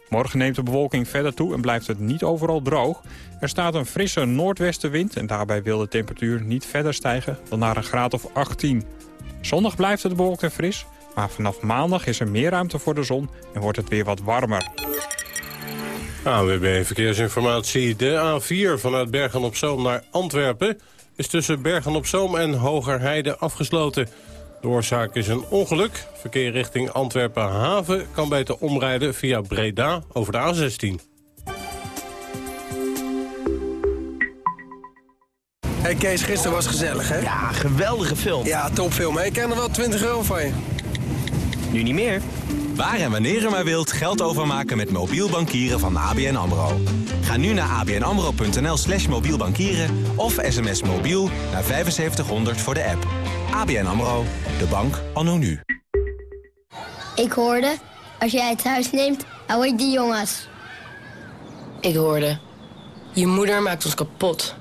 S30: Morgen neemt de bewolking verder toe en blijft het niet overal droog. Er staat een frisse noordwestenwind en daarbij wil de temperatuur niet verder stijgen dan naar een graad of 18. Zondag blijft het bewolkt en fris, maar vanaf maandag is er meer ruimte voor de zon en wordt het weer wat warmer.
S31: AWB Verkeersinformatie. De A4 vanuit Bergen-op-Zoom naar Antwerpen... is tussen Bergen-op-Zoom en Hogerheide afgesloten. De oorzaak is een ongeluk. Verkeer richting Antwerpen-Haven kan beter omrijden via Breda over de A16.
S32: Hey Kees, gisteren was gezellig, hè?
S33: Ja, geweldige film.
S32: Ja, topfilm. Ik ken er wel 20 euro van je.
S33: Nu niet meer.
S23: Waar en wanneer u maar wilt geld overmaken met mobiel bankieren van ABN AMRO. Ga nu naar abnamro.nl slash mobiel bankieren of sms mobiel naar 7500 voor de app. ABN AMRO, de bank anno nu.
S34: Ik hoorde, als jij het huis neemt, hou ik die jongens.
S35: Ik hoorde, je moeder maakt ons kapot.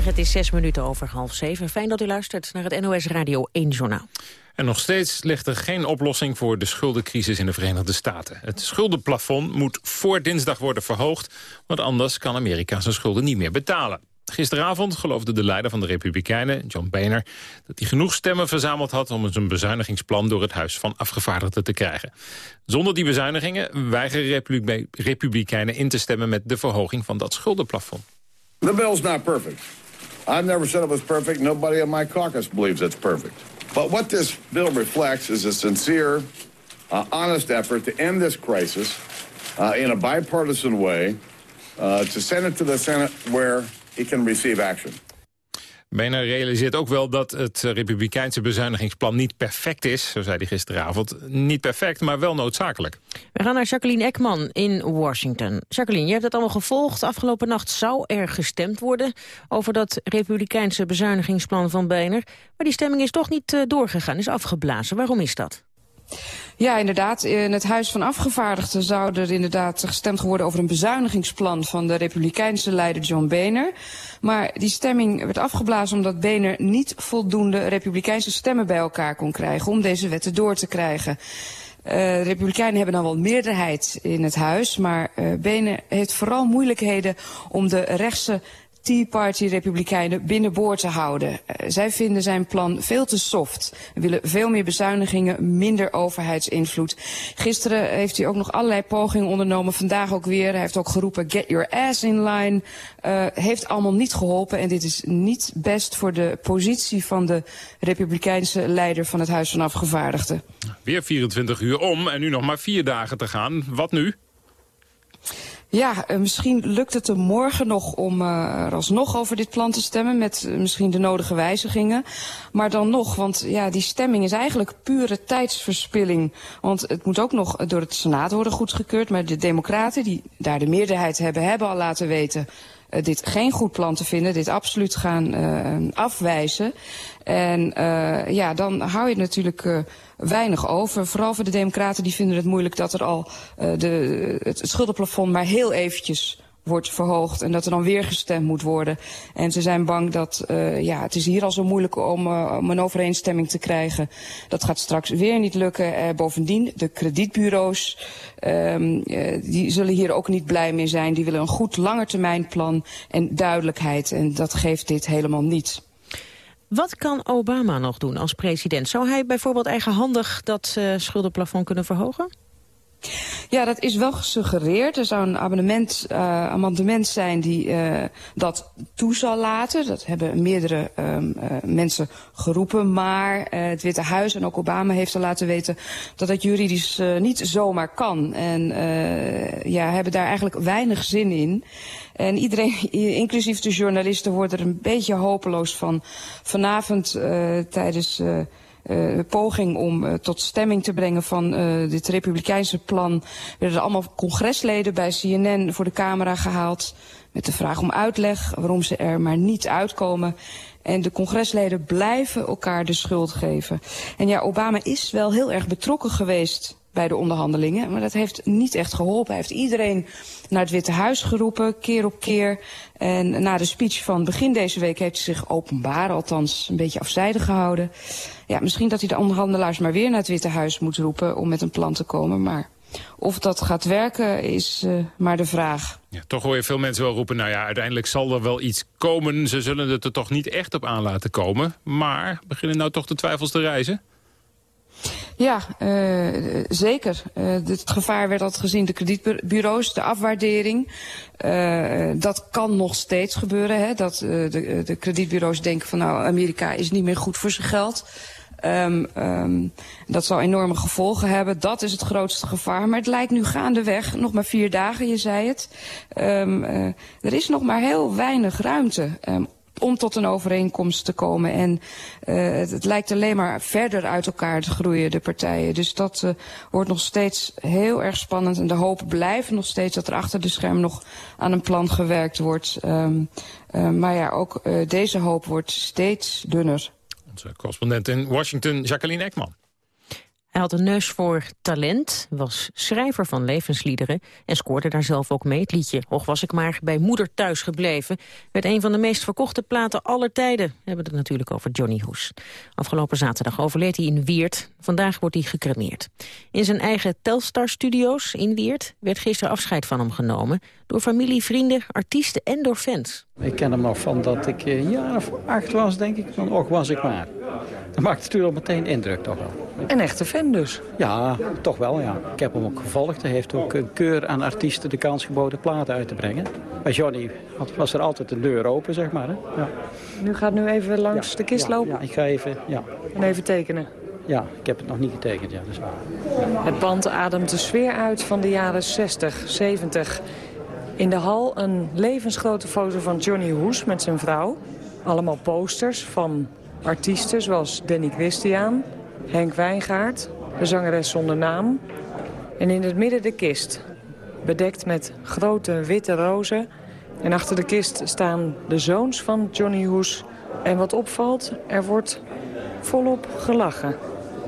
S4: Goedemorgen, het is zes minuten over half zeven. Fijn dat u luistert naar het NOS Radio 1 Journaal.
S3: En nog steeds ligt er geen oplossing voor de schuldencrisis in de Verenigde Staten. Het schuldenplafond moet voor dinsdag worden verhoogd... want anders kan Amerika zijn schulden niet meer betalen. Gisteravond geloofde de leider van de Republikeinen, John Boehner... dat hij genoeg stemmen verzameld had om zijn bezuinigingsplan... door het Huis van Afgevaardigden te krijgen. Zonder die bezuinigingen weigeren Republikeinen in te stemmen... met de verhoging van dat schuldenplafond.
S7: The bill's not perfect. I've never said it was perfect. Nobody in my caucus believes it's perfect. But what this bill reflects is a sincere, uh, honest effort to end this crisis uh, in a bipartisan way, uh, to send it to the Senate where it can receive action.
S3: Boehner realiseert ook wel dat het republikeinse bezuinigingsplan niet perfect is, zo zei hij gisteravond. Niet perfect, maar wel noodzakelijk.
S4: We gaan naar Jacqueline Ekman in Washington. Jacqueline, je hebt het allemaal gevolgd. Afgelopen nacht zou er gestemd worden over dat republikeinse bezuinigingsplan van Boehner. Maar die stemming is toch niet uh, doorgegaan, is afgeblazen. Waarom is dat?
S36: Ja, inderdaad. In het Huis van Afgevaardigden zou er inderdaad gestemd worden over een bezuinigingsplan van de republikeinse leider John Boehner. Maar die stemming werd afgeblazen omdat Boehner niet voldoende republikeinse stemmen bij elkaar kon krijgen om deze wetten door te krijgen. Uh, de Republikeinen hebben dan wel meerderheid in het huis, maar uh, heeft vooral moeilijkheden om de rechtse Tea Party-republikeinen binnenboord te houden. Uh, zij vinden zijn plan veel te soft. Ze willen veel meer bezuinigingen, minder overheidsinvloed. Gisteren heeft hij ook nog allerlei pogingen ondernomen. Vandaag ook weer. Hij heeft ook geroepen, get your ass in line. Uh, heeft allemaal niet geholpen. En dit is niet best voor de positie van de republikeinse leider van het Huis van Afgevaardigden.
S3: Weer 24 uur om en nu nog maar vier dagen te gaan. Wat nu?
S36: Ja, uh, misschien lukt het er morgen nog om uh, er alsnog over dit plan te stemmen... met uh, misschien de nodige wijzigingen. Maar dan nog, want ja, die stemming is eigenlijk pure tijdsverspilling. Want het moet ook nog door het Senaat worden goedgekeurd. Maar de democraten, die daar de meerderheid hebben, hebben al laten weten... Dit geen goed plan te vinden, dit absoluut gaan afwijzen. En ja, dan hou je natuurlijk uh, weinig over. Vooral voor de democraten, die vinden het moeilijk dat er al uh, de, het schuldenplafond maar heel eventjes wordt verhoogd en dat er dan weer gestemd moet worden. En ze zijn bang dat, uh, ja, het is hier al zo moeilijk om, uh, om een overeenstemming te krijgen. Dat gaat straks weer niet lukken. Uh, bovendien, de kredietbureaus, um, die zullen hier ook niet blij mee zijn. Die willen een goed langetermijnplan en duidelijkheid. En dat geeft dit helemaal niet.
S4: Wat kan Obama nog doen als president? Zou hij bijvoorbeeld eigenhandig dat uh, schuldenplafond kunnen verhogen?
S36: Ja, dat is wel gesuggereerd. Er zou een abonnement, uh, amendement zijn die uh, dat toe zal laten. Dat hebben meerdere um, uh, mensen geroepen. Maar het Witte Huis en ook Obama heeft al laten weten dat dat juridisch niet zomaar kan. En ja, hebben daar eigenlijk weinig zin in. En iedereen, inclusief de journalisten, wordt er een beetje hopeloos van. Vanavond tijdens uh, poging om uh, tot stemming te brengen van uh, dit republikeinse plan... werden er allemaal congresleden bij CNN voor de camera gehaald... met de vraag om uitleg waarom ze er maar niet uitkomen... En de congresleden blijven elkaar de schuld geven. En ja, Obama is wel heel erg betrokken geweest bij de onderhandelingen. Maar dat heeft niet echt geholpen. Hij heeft iedereen naar het Witte Huis geroepen, keer op keer. En na de speech van begin deze week heeft hij zich openbaar, althans een beetje afzijdig gehouden. Ja, misschien dat hij de onderhandelaars maar weer naar het Witte Huis moet roepen om met een plan te komen. Maar of dat gaat werken is uh, maar de vraag.
S3: Ja, toch hoor je veel mensen wel roepen, nou ja, uiteindelijk zal er wel iets komen. Ze zullen het er toch niet echt op aan laten komen. Maar beginnen nou toch de twijfels te reizen?
S36: Ja, uh, zeker. Uh, het gevaar werd altijd gezien, de kredietbureaus, de afwaardering. Uh, dat kan nog steeds gebeuren. Hè? Dat de, de kredietbureaus denken van nou, Amerika is niet meer goed voor zijn geld. Um, um, dat zal enorme gevolgen hebben. Dat is het grootste gevaar. Maar het lijkt nu gaandeweg, nog maar vier dagen, je zei het. Um, er is nog maar heel weinig ruimte om tot een overeenkomst te komen. En uh, het, lijkt alleen maar verder uit elkaar te groeien, de partijen. Dus dat uh, wordt nog steeds heel erg spannend. En de hoop blijft nog steeds dat er achter de scherm nog aan een plan gewerkt wordt. Um, maar ja, ook deze hoop wordt steeds dunner.
S3: Onze correspondent in Washington, Jacqueline Ekman.
S4: Hij had een neus voor talent, was schrijver van levensliederen... en scoorde daar zelf ook mee. Het liedje Och was ik maar bij moeder thuis gebleven... werd een van de meest verkochte platen aller tijden. We hebben het natuurlijk over Johnny Hoes. Afgelopen zaterdag overleed hij in Weert. Vandaag wordt hij gecremeerd. In zijn eigen Telstar-studio's in Weert... werd gisteren afscheid van hem genomen... door familie, vrienden, artiesten en door fans.
S37: Ik ken hem nog van dat ik een jaar of acht was, denk ik. Van Och was ik maar. Dat maakt natuurlijk meteen indruk toch wel.
S36: Een echte fan dus?
S37: Ja, toch wel, ja. Ik heb hem ook gevolgd. Hij heeft ook een keur aan artiesten de kans geboden platen uit te brengen. Bij Johnny was er altijd een deur open, zeg maar. Hè? Ja.
S36: Nu gaat nu even langs
S37: ja,
S36: de kist
S37: ja,
S36: lopen?
S37: Ja, ik ga even, ja.
S36: En even tekenen?
S37: Ja, ik heb het nog niet getekend, ja, waar.
S36: Het band ademt de sfeer uit van de jaren 60, 70. In de hal een levensgrote foto van Johnny Hoes met zijn vrouw. Allemaal posters van artiesten zoals Danny Christian, Henk Wijngaard, de zangeres zonder naam. En in het midden de kist, bedekt met grote witte rozen. En achter de kist staan de zoons van Johnny Hoes. En wat opvalt, er wordt volop gelachen.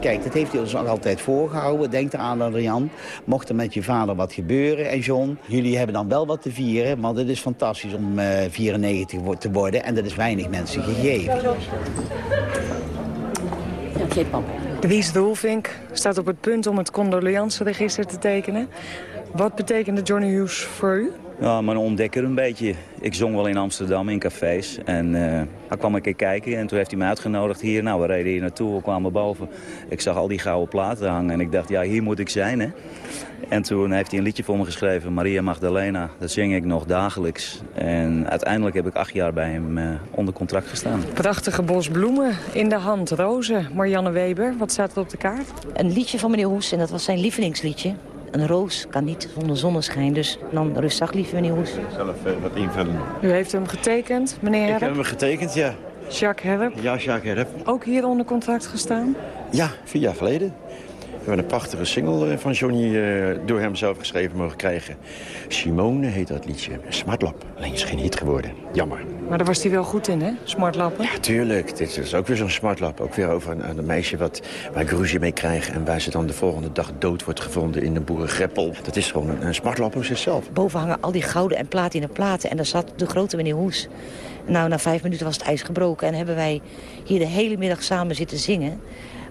S38: Kijk, dat heeft hij ons altijd voorgehouden. Denk eraan, Adrian. Mocht er met je vader wat gebeuren en John... jullie hebben dan wel wat te vieren, maar het is fantastisch om uh, 94 te worden. En dat is weinig mensen gegeven.
S36: Papa. Wies Roelvink staat op het punt om het condoleanceregister te tekenen. Wat betekende Johnny Hughes voor u?
S39: Ja, mijn ontdekker een beetje. Ik zong wel in Amsterdam in cafés. En uh, hij kwam een keer kijken en toen heeft hij me uitgenodigd hier. Nou, we reden hier naartoe, we kwamen boven. Ik zag al die gouden platen hangen en ik dacht, ja, hier moet ik zijn, hè. En toen heeft hij een liedje voor me geschreven, Maria Magdalena. Dat zing ik nog dagelijks. En uiteindelijk heb ik acht jaar bij hem uh, onder contract gestaan.
S36: Prachtige bos bloemen in de hand, rozen. Marianne Weber, wat staat er op de kaart?
S40: Een liedje van meneer Hoes en dat was zijn lievelingsliedje.
S41: Een roos kan niet zonder zonneschijn. Dus dan rustig liever meneer Hoes.
S29: Zelf wat invullen.
S42: U heeft hem getekend, meneer Herp?
S29: Ik heb hem getekend, ja.
S42: Jacques Herp?
S29: Ja, Jacques Herp.
S42: Ook hier onder contract gestaan?
S29: Ja, vier jaar geleden. We hebben een prachtige single van Johnny uh, door hem zelf geschreven mogen krijgen. Simone heet dat liedje. Smartlap. Alleen is geen hit geworden. Jammer.
S42: Maar daar was hij wel goed in, hè? Smartlappen?
S29: Ja, tuurlijk. Dit is ook weer zo'n smartlap. Ook weer over een, een meisje wat, waar ik ruzie mee krijg... en waar ze dan de volgende dag dood wordt gevonden in een boerengreppel. Dat is gewoon een, een smartlap op zichzelf.
S41: Boven hangen al die gouden en platina platen. En daar zat de grote meneer Hoes. Nou, na vijf minuten was het ijs gebroken. En hebben wij hier de hele middag samen zitten zingen.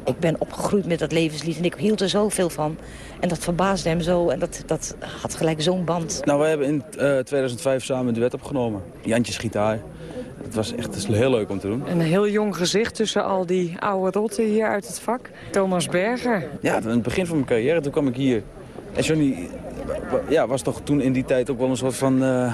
S41: Ik ben opgegroeid met dat levenslied en ik hield er zoveel van. En dat verbaasde hem zo en dat, dat had gelijk zo'n band.
S43: Nou, we hebben in uh, 2005 samen een duet opgenomen. Jantjes gitaar. Het was echt het heel leuk om te doen.
S42: Een heel jong gezicht tussen al die oude rotten hier uit het vak. Thomas Berger.
S43: Ja, aan het begin van mijn carrière, toen kwam ik hier. En Johnny ja, was toch toen in die tijd ook wel een soort van... Uh,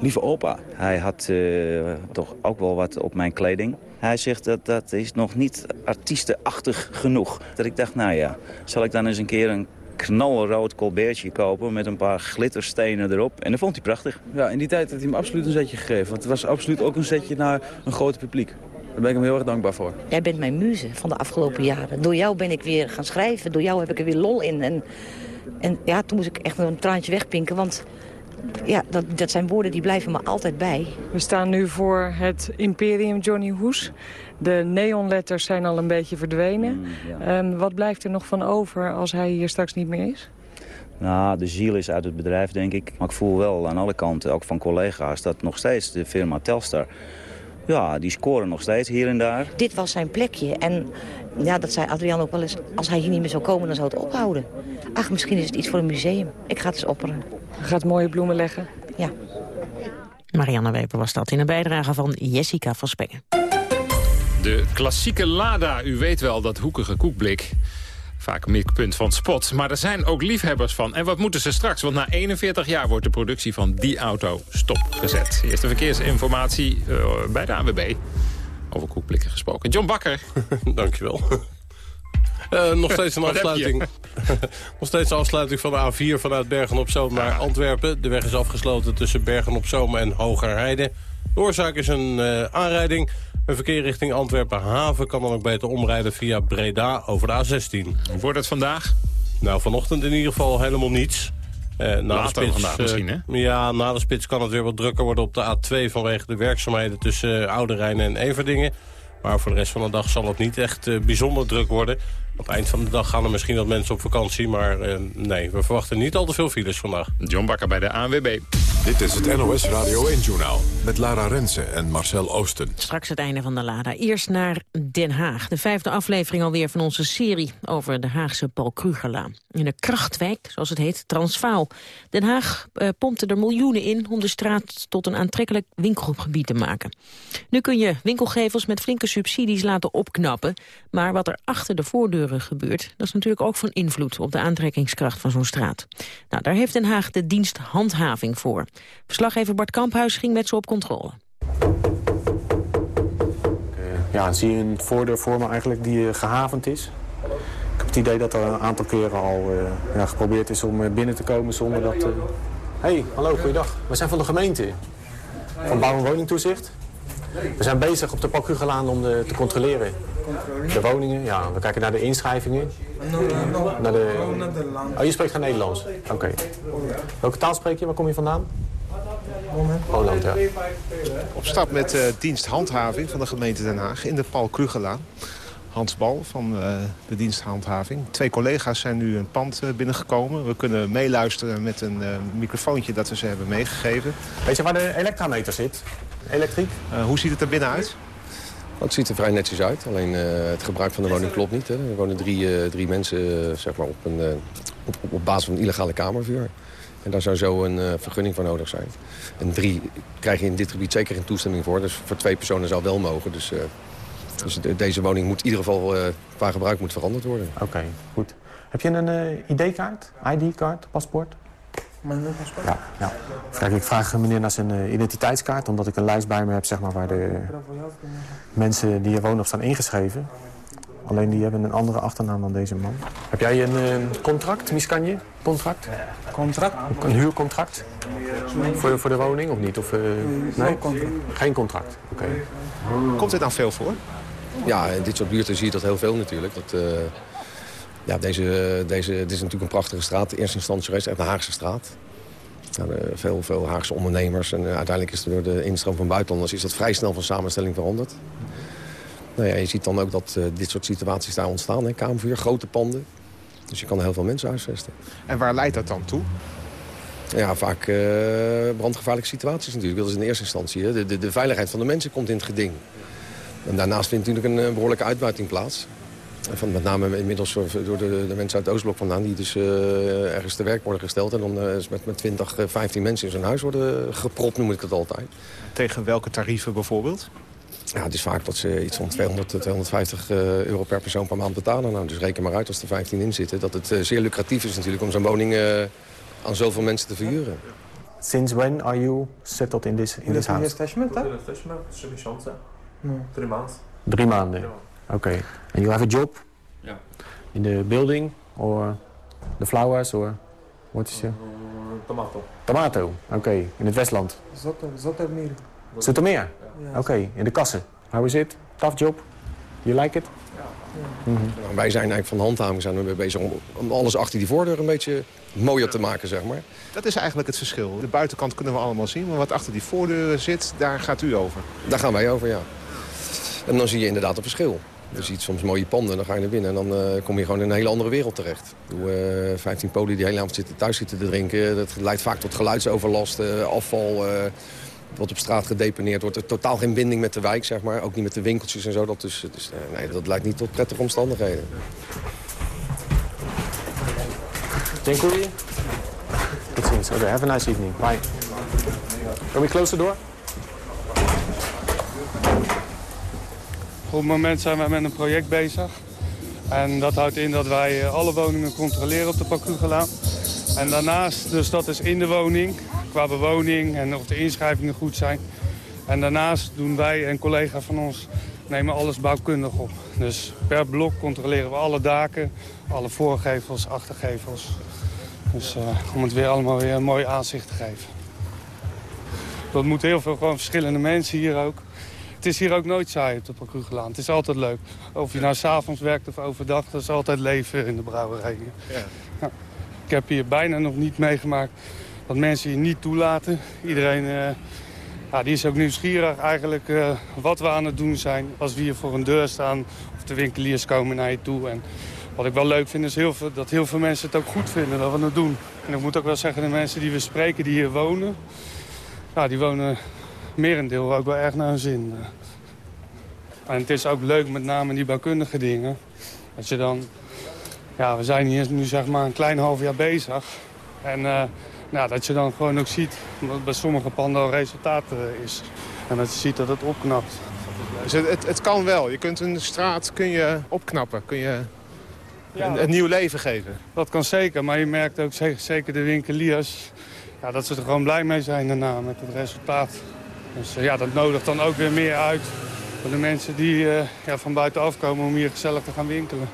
S43: lieve opa.
S44: Hij had uh, toch ook wel wat op mijn kleding. Hij zegt dat dat is nog niet artiestenachtig genoeg. Dat ik dacht, nou ja, zal ik dan eens een keer een knalrood colbertje kopen met een paar glitterstenen erop. En dat vond hij prachtig.
S43: Ja, in die tijd had hij me absoluut een zetje gegeven. Want het was absoluut ook een zetje naar een groot publiek. Daar ben ik hem heel erg dankbaar voor.
S41: Jij bent mijn muze van de afgelopen jaren. Door jou ben ik weer gaan schrijven. Door jou heb ik er weer lol in. En, en ja, toen moest ik echt een traantje wegpinken. Want ja, dat, dat zijn woorden die blijven me altijd bij.
S42: We staan nu voor het Imperium Johnny Hoes. De neonletters zijn al een beetje verdwenen. Mm, ja. um, wat blijft er nog van over als hij hier straks niet meer is?
S44: Nou, de ziel is uit het bedrijf, denk ik. Maar ik voel wel aan alle kanten, ook van collega's, dat nog steeds de firma Telstar... Ja, die scoren nog steeds hier en daar.
S41: Dit was zijn plekje. En ja, dat zei Adriaan ook wel eens. Als hij hier niet meer zou komen, dan zou het ophouden. Ach, misschien is het iets voor een museum. Ik ga het eens opperen.
S42: Gaat mooie bloemen leggen?
S41: Ja.
S4: Marianne Weber was dat in een bijdrage van Jessica van Spengen.
S3: De klassieke Lada, u weet wel, dat hoekige koekblik. Vaak mikpunt van spot. Maar er zijn ook liefhebbers van. En wat moeten ze straks? Want na 41 jaar wordt de productie van die auto stopgezet. Eerste verkeersinformatie uh, bij de AWB. Over koekblikken gesproken. John Bakker. [laughs]
S31: Dankjewel. Uh, [laughs] nog steeds een [laughs] afsluiting. nog steeds een afsluiting van de A4 vanuit Bergen-op-Zoom naar Antwerpen. De weg is afgesloten tussen Bergen-op-Zoom en Hogerheide. De oorzaak is een uh, aanrijding. Een verkeer richting Antwerpen-Haven kan dan ook beter omrijden via Breda over de A16.
S3: Hoe wordt het vandaag?
S31: Nou, vanochtend in ieder geval helemaal niets.
S3: Uh, na de spits, vandaag misschien, hè?
S31: Ja, na de spits kan het weer wat drukker worden op de A2... vanwege de werkzaamheden tussen uh, Oude Rijn en Everdingen. Maar voor de rest van de dag zal het niet echt bijzonder druk worden. Op het eind van de dag gaan er misschien wat mensen op vakantie. Maar uh, nee, we verwachten niet al te veel files vandaag.
S3: John Bakker bij de ANWB.
S13: Dit is het NOS Radio 1-journaal met Lara Rensen en Marcel Oosten.
S4: Straks het einde van de Lada. Eerst naar Den Haag. De vijfde aflevering alweer van onze serie over de Haagse Paul Krugerlaan. In de krachtwijk, zoals het heet, Transvaal. Den Haag uh, pompte er miljoenen in om de straat tot een aantrekkelijk winkelgebied te maken. Nu kun je winkelgevels met flinke subsidies laten opknappen. Maar wat er achter de voordeuren gebeurt, dat is natuurlijk ook van invloed op de aantrekkingskracht van zo'n straat. Nou, daar heeft Den Haag de dienst handhaving voor. Verslaggever Bart Kamphuis ging met ze op controle.
S45: Ja, dan zie je een voordeur voor me eigenlijk die gehavend is. Ik heb het idee dat er een aantal keren al uh, ja, geprobeerd is om binnen te komen zonder dat... Uh... Hey, hallo, goeiedag. We zijn van de gemeente. Van Bouw- en Woningtoezicht. We zijn bezig op de Pakrugelaan om de, te controleren. De woningen, ja. We kijken naar de inschrijvingen. Naar de... Oh, je spreekt geen Nederlands? Oké. Okay. Welke taal spreek je? Waar kom je vandaan? Holland, ja.
S46: Op stap met uh, dienst handhaving van de gemeente Den Haag in de Paul Krugelaan. Hans Bal van uh, de dienst handhaving. Twee collega's zijn nu een pand uh, binnengekomen. We kunnen meeluisteren met een microfoontje dat we ze hebben meegegeven.
S45: Weet je waar de elektrameter zit? Elektriek?
S46: hoe ziet het er binnen uit?
S47: Het ziet er vrij netjes uit. Alleen het gebruik van de woning klopt niet. Hè. Er wonen drie, drie mensen zeg maar, op, een, op, op, basis van een illegale kamervuur. En daar zou zo een vergunning voor nodig zijn. En drie krijg je in dit gebied zeker geen toestemming voor. Dus voor twee personen zou wel mogen. Dus dus de, deze woning moet in ieder geval qua gebruik moet veranderd worden.
S45: Oké, goed. Heb je een ID-kaart, ID-kaart, paspoort? Ja, ja. Kijk, ik vraag meneer naar zijn uh, identiteitskaart... omdat ik een lijst bij me heb zeg maar, waar de mensen die hier wonen op staan ingeschreven. Alleen die hebben een andere achternaam dan deze man. Heb jij een uh, contract, Miskanje? Contract?
S48: Contract?
S45: Een huurcontract? Voor, voor de woning of niet? Of, uh, nee?
S48: contract.
S45: Geen contract, oké.
S49: Okay. Komt dit dan veel voor?
S47: Ja, in dit soort buurten zie je dat heel veel natuurlijk. Dat, uh, ja, deze, deze, dit is natuurlijk een prachtige straat. In eerste instantie geweest, echt een Haagse straat. Veel, veel Haagse ondernemers. En uiteindelijk is er door de instroom van buitenlanders... is dat vrij snel van samenstelling veranderd. Nou ja, je ziet dan ook dat uh, dit soort situaties daar ontstaan. Hè? Kamervuur, grote panden. Dus je kan heel veel mensen huisvesten.
S49: En waar leidt dat dan toe?
S47: Ja, vaak uh, brandgevaarlijke situaties natuurlijk. Dat is in eerste instantie. Hè? De, de, de, veiligheid van de mensen komt in het geding. En daarnaast vindt natuurlijk een uh, behoorlijke uitbuiting plaats. Van, met name inmiddels door de, de mensen uit het Oostblok vandaan... die dus uh, ergens te werk worden gesteld... en dan met, met 20, 15 mensen in zo'n huis worden gepropt, noem ik het altijd.
S49: Tegen welke tarieven bijvoorbeeld?
S47: Ja, het is vaak dat ze iets van 200, 250 euro per persoon per maand betalen. Nou, dus reken maar uit als er 15 in zitten. Dat het zeer lucratief is natuurlijk om zo'n woning uh, aan zoveel mensen te verhuren.
S45: Since when are you settled in this, in this house?
S48: Jesteśmy, tak?
S50: Jesteśmy trzy miesiące. Drie maanden.
S45: Drie maanden? Oké. Okay. And you have a job?
S50: Ja.
S45: In the building or the flowers or what is your...
S50: Uh, tomato.
S45: Tomato, oké. Okay. In het Westland?
S48: Zotter, Zottermeer.
S45: Zoetermeer? Oké, okay. in de kassen. How is it? Tough job? You like it?
S50: Ja.
S47: Mm -hmm. nou, wij zijn eigenlijk van de handhaving zijn we bezig om, om, alles achter die voordeur een beetje mooier te maken, zeg maar.
S49: Dat is eigenlijk het verschil. De buitenkant kunnen we allemaal zien, maar wat achter die voordeuren zit, daar gaat u over.
S47: Daar gaan wij over, ja. En dan zie je inderdaad een verschil. Je ziet soms mooie panden, dan ga je naar binnen en dan uh, kom je gewoon in een hele andere wereld terecht. Doe, uh, 15 polie die de hele avond zitten, thuis zitten te drinken. Dat leidt vaak tot geluidsoverlast, uh, afval wat op straat gedeponeerd wordt. Er totaal geen binding met de wijk, zeg maar. Ook niet met de winkeltjes en zo. Dat, dus, dus, nee, dat leidt niet tot prettige omstandigheden.
S45: Dziękuję. Good seeing Okay, have a nice evening. Bye. Can we close the door?
S44: Op het moment zijn wij met een project bezig. En dat houdt in dat wij alle woningen controleren op de Parcourgelaan. En daarnaast, dus dat is in de woning, qua bewoning en of de inschrijvingen goed zijn. En daarnaast doen wij en collega van ons nemen alles bouwkundig op. Dus per blok controleren we alle daken, alle voorgevels, achtergevels. Dus uh, om het weer allemaal weer een mooi aanzicht te geven. Dat moet heel veel gewoon verschillende mensen hier ook. Het is hier ook nooit saai op de Parcourgelaan. Het is altijd leuk. Of je nou s'avonds werkt of overdag, dat is altijd leven in de brouwerij.
S49: Ja.
S44: Ik heb hier bijna nog niet meegemaakt dat mensen je niet toelaten. Iedereen uh, ja, die is ook nieuwsgierig eigenlijk uh, wat we aan het doen zijn. Als we hier voor een deur staan of de winkeliers komen naar je toe. En wat ik wel leuk vind is heel veel, dat heel veel mensen het ook goed vinden dat we het doen. En ik moet ook wel zeggen, de mensen die we spreken die hier wonen... Ja, die wonen merendeel ook wel erg naar hun zin. En het is ook leuk met name die bouwkundige dingen. Dat je dan... Ja, we zijn hier nu zeg maar een klein half jaar bezig. En uh, nou, dat je dan gewoon ook ziet dat bij sommige panden al resultaat uh, is. En dat je ziet dat het opknapt.
S49: Dus het, het, het, kan wel. Je kunt een straat kun je opknappen. Kun je ja, een, een, nieuw leven geven.
S44: Dat kan zeker. Maar je merkt ook zeker de winkeliers... Ja, dat ze er gewoon blij mee zijn daarna met het resultaat. Dus uh, ja, dat nodigt dan ook weer meer uit voor de mensen die uh, ja, van buitenaf komen om hier gezellig te gaan winkelen.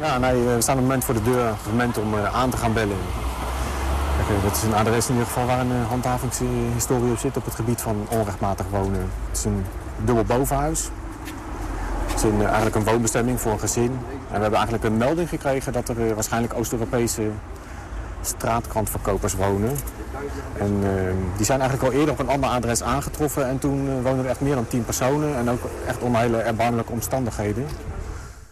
S45: Ja, nee, we staan op het moment voor de deur, op het moment om uh, aan te gaan bellen. Dat is een adres in ieder geval waar een handhavingshistorie op zit op het gebied van onrechtmatig wonen. Het is een dubbel bovenhuis. Het is eigenlijk een woonbestemming voor een gezin. En we hebben eigenlijk een melding gekregen dat er waarschijnlijk Oost-Europese straatkrantverkopers wonen. En die zijn eigenlijk al eerder op een ander adres aangetroffen. En toen woonden er echt meer dan tien personen. En ook echt onder hele erbarmelijke omstandigheden.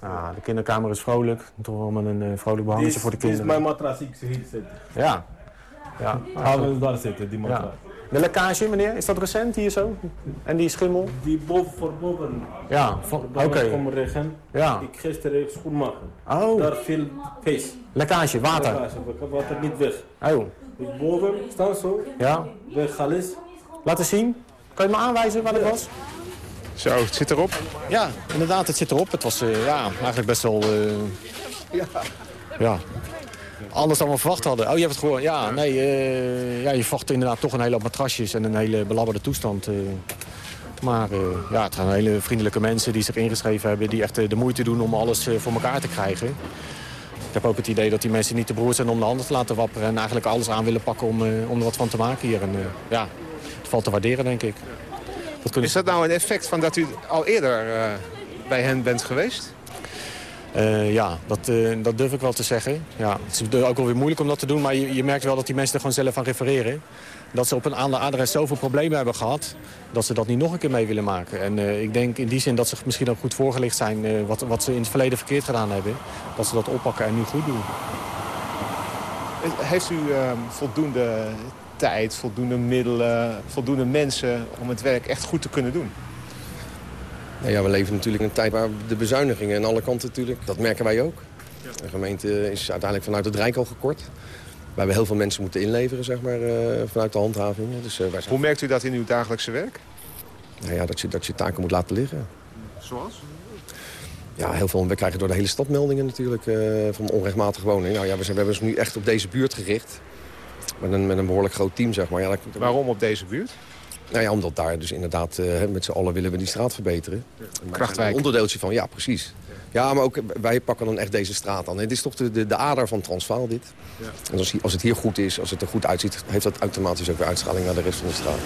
S45: Nou, de kinderkamer is vrolijk. Toch wel met een uh, vrolijk behangertje voor de kinderen.
S50: Dit is mijn matras, ik hier zitten.
S45: Ja. ja.
S50: Gaan we daar zitten, die matras. Ja.
S45: De lekkage, meneer, is dat recent hier zo? En die schimmel?
S50: Die boven voor boven.
S45: Ja, oké. Okay.
S50: komt regen.
S45: Ja.
S50: Ik gisteren schoenmaken.
S45: Oh.
S50: Daar veel vis.
S45: Lekkage, water?
S50: Lekkage, water niet weg.
S45: Oh.
S50: Ik boven, staan zo.
S45: Ja.
S50: Weg alles.
S45: Laten zien. Kan je me aanwijzen waar het was?
S49: Zo, het zit erop.
S45: Ja, inderdaad, het zit erop. Het was uh, ja, eigenlijk best wel... Uh,
S49: ja.
S45: ja. Anders dan we verwacht hadden. Oh, je hebt het gewoon... Ja, nee, uh, ja, je verwacht inderdaad toch een hele hoop matrasjes en een hele belabberde toestand. Maar eh, ja, het zijn hele vriendelijke mensen die zich ingeschreven hebben... die echt eh, de moeite doen om alles eh, voor elkaar te krijgen. Ik heb ook het idee dat die mensen niet te broer zijn om de handen te laten wapperen... en eigenlijk alles aan willen pakken om, eh, om er wat van te maken hier. En, eh, ja, het valt te waarderen, denk ik. Dat kunnen
S49: Is dat nou een effect van dat u al eerder eh, bij hen bent geweest?
S45: Eh, ja, dat, eh, dat durf ik wel te zeggen. Ja, het is ook wel weer moeilijk om dat te doen, maar je, je merkt wel dat die mensen er gewoon zelf aan refereren. Dat ze op een ander adres zoveel problemen hebben gehad, dat ze dat niet nog een keer mee willen maken. En eh, ik denk in die zin dat ze misschien ook goed voorgelicht zijn wat, wat ze in het verleden verkeerd gedaan hebben. Dat ze dat oppakken en nu goed doen.
S49: Heeft u ehm, voldoende tijd, voldoende middelen, voldoende mensen... om het werk echt goed te kunnen doen?
S47: Nou ja, we leven natuurlijk in een tijd waar de bezuinigingen aan alle kanten natuurlijk, dat merken wij ook. De gemeente is uiteindelijk vanuit het Rijk al gekort. We hebben heel veel mensen moeten inleveren, zeg maar, eh, vanuit de handhaving. Dus, eh, wij zijn...
S49: Hoe merkt u dat in uw dagelijkse werk?
S47: Nou ja, dat je, dat je taken moet laten liggen.
S49: Zoals?
S47: Ja, heel veel. We krijgen door de hele stad meldingen natuurlijk eh, van onrechtmatige woningen. Nou ja, we, zijn, we hebben ons nu echt op deze buurt gericht. Met een, met een behoorlijk groot team, zeg maar. Ja, dat-
S49: Waarom op deze buurt?
S47: Nou ja, omdat daar dus inderdaad eh, met z'n allen willen we die straat verbeteren.
S49: Krachtwijk.
S47: Een onderdeeltje van, ja, precies. Ja, maar ook eh, wij pakken dan echt deze straat aan. Het is toch de, de, de ader van Transvaal, dit. En als, als het hier goed is, als het er goed uitziet... heeft dat automatisch ook weer uitstraling naar de rest van de straat.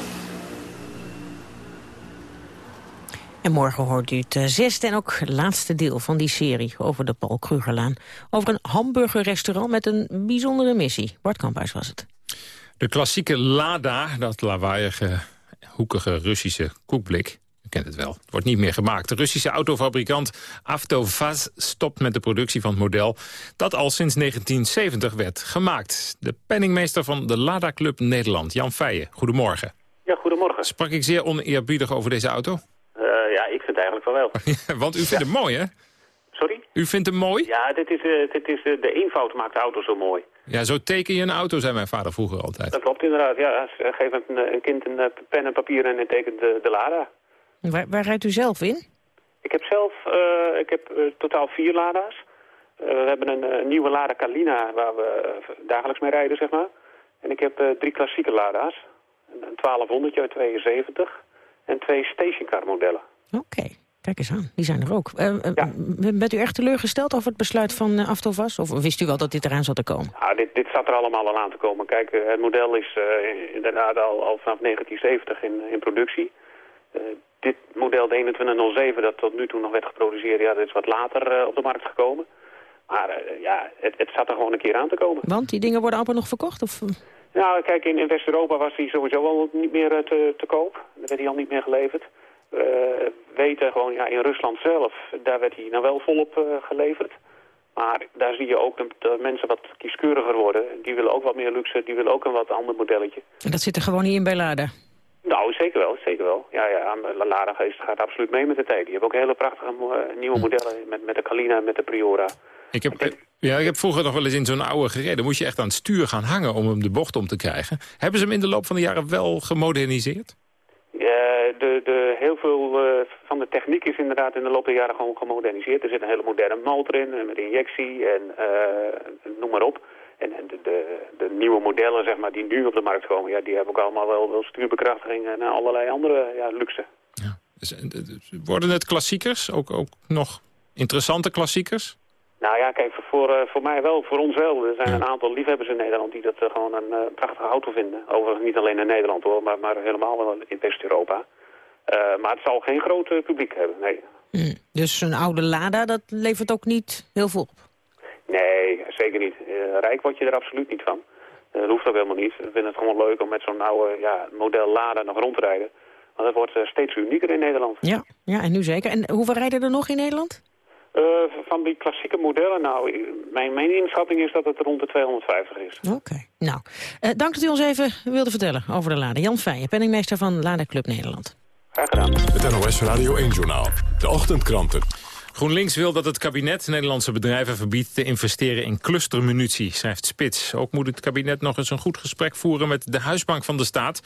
S4: En morgen hoort u het eh, zesde en ook laatste deel van die serie over de Paul Krugerlaan. Over een hamburgerrestaurant met een bijzondere missie. Bart Kamphuis was het.
S3: De klassieke Lada, dat lawaaiige, hoekige Russische koekblik... U kent het wel. Wordt niet meer gemaakt. De Russische autofabrikant Avtovaz stopt met de productie van het model... dat al sinds 1970 werd gemaakt. De penningmeester van de Lada Club Nederland, Jan Feijen. Goedemorgen.
S48: Ja, goedemorgen.
S3: Sprak ik zeer oneerbiedig over deze auto?
S48: Eh, ja, ik vind het eigenlijk van wel. [laughs]
S3: Want u vindt hem mooi, hè?
S48: Sorry?
S3: U vindt hem mooi?
S48: Ja, dit is, eh, dit is, eh, de eenvoud maakt de auto zo mooi.
S3: Ja, zo teken je een auto, zei mijn vader vroeger altijd.
S48: Dat klopt inderdaad, ja. Geven een, een kind een eh, pen en papier en hij tekent de, de Lada.
S4: Waar, waar rijdt u zelf in?
S48: Ik heb zelf eh, ik heb, eh, totaal vier Lada's. Eh, we hebben een eh, nieuwe Lada Kalina waar we dagelijks mee rijden, zeg maar. En ik heb eh, drie klassieke Lada's. Een een 1200 uit 72 en twee stationcar modellen.
S4: Oké, kijk eens aan. Die zijn er ook. Eh, eh, Bent u echt teleurgesteld over het besluit van uh, Avtovas? Of wist u wel dat dit eraan zat te komen?
S48: Nou, dit, dit zat er allemaal al aan te komen. Kijk, eh, het model is eh, inderdaad al, al vanaf 1970 in, in productie. Eh, dit model, de 2107, dat tot nu toe nog werd geproduceerd, ja, dat is wat later eh, op de markt gekomen. Maar eh, ja, het, het zat er gewoon een keer aan te komen.
S4: Want die dingen worden amper nog verkocht? Of? eh?
S48: Nou, kijk, in, in West-Europa was hij sowieso al niet meer eh, te, te koop. Daar werd hij al niet meer geleverd. We weten gewoon, ja, in Rusland zelf, daar werd hij nou wel volop eh, geleverd. Maar daar zie je ook dat, mensen wat kieskeuriger worden. Die willen ook wat meer luxe, die willen ook een wat ander modelletje.
S4: En dat zit er gewoon niet in bij Lada?
S48: Nou, zeker wel, zeker wel. Ja, ja, La- Lada gaat absoluut mee met de tijd. Die hebben ook hele prachtige eh, nieuwe modellen met, met de Kalina en met de Priora.
S3: Ik heb, eh, ja, ik heb vroeger nog wel eens in zo'n oude gereden. Moest je echt aan het stuur gaan hangen om hem de bocht om te krijgen. Hebben ze hem in de loop van de jaren wel gemoderniseerd?
S48: Ja, de, de, heel veel eh, van de techniek is inderdaad in de loop der jaren gewoon gemoderniseerd. Er zit een hele moderne motor in, eh, met injectie en eh, noem maar op. En, de, de, de nieuwe modellen zeg maar, die nu op de markt komen, ja, die hebben ook allemaal wel, wel stuurbekrachtiging en allerlei andere ja, luxe.
S3: Eh, dus worden het klassiekers? Ook, ook nog interessante klassiekers?
S48: Nou ja, kijk, voor, voor, eh, mij wel, voor ons wel. Er zijn een aantal liefhebbers in Nederland die dat eh, gewoon een eh, prachtige auto vinden. Overigens niet alleen in Nederland hoor, maar, maar helemaal wel in West-Europa. Eh, maar het zal geen groot eh, publiek hebben, nee.
S4: Hm. Dus een oude Lada, dat levert ook niet heel veel op?
S48: Nee, zeker niet. Eh, rijk word je er absoluut niet van. Dat hoeft ook helemaal niet. We vinden het gewoon leuk om met zo'n oude ja, model Lada nog rond te rijden. Want het wordt steeds unieker in Nederland.
S4: Ja, ja, en nu zeker. En hoeveel rijden er nog in Nederland?
S48: Van die klassieke modellen, nou, mijn, mijn inschatting is dat het rond de 250 is.
S4: Oké. Nou, dank dat u ons even wilde vertellen over de Lada. Jan Feijen, penningmeester van Lada Club Nederland.
S48: Graag gedaan.
S2: Het NOS Radio 1-journaal. De ochtendkranten.
S3: GroenLinks wil dat het kabinet Nederlandse bedrijven verbiedt te investeren in clustermunitie, schrijft Spits. Ook moet het kabinet nog eens een goed gesprek voeren met de huisbank van de staat.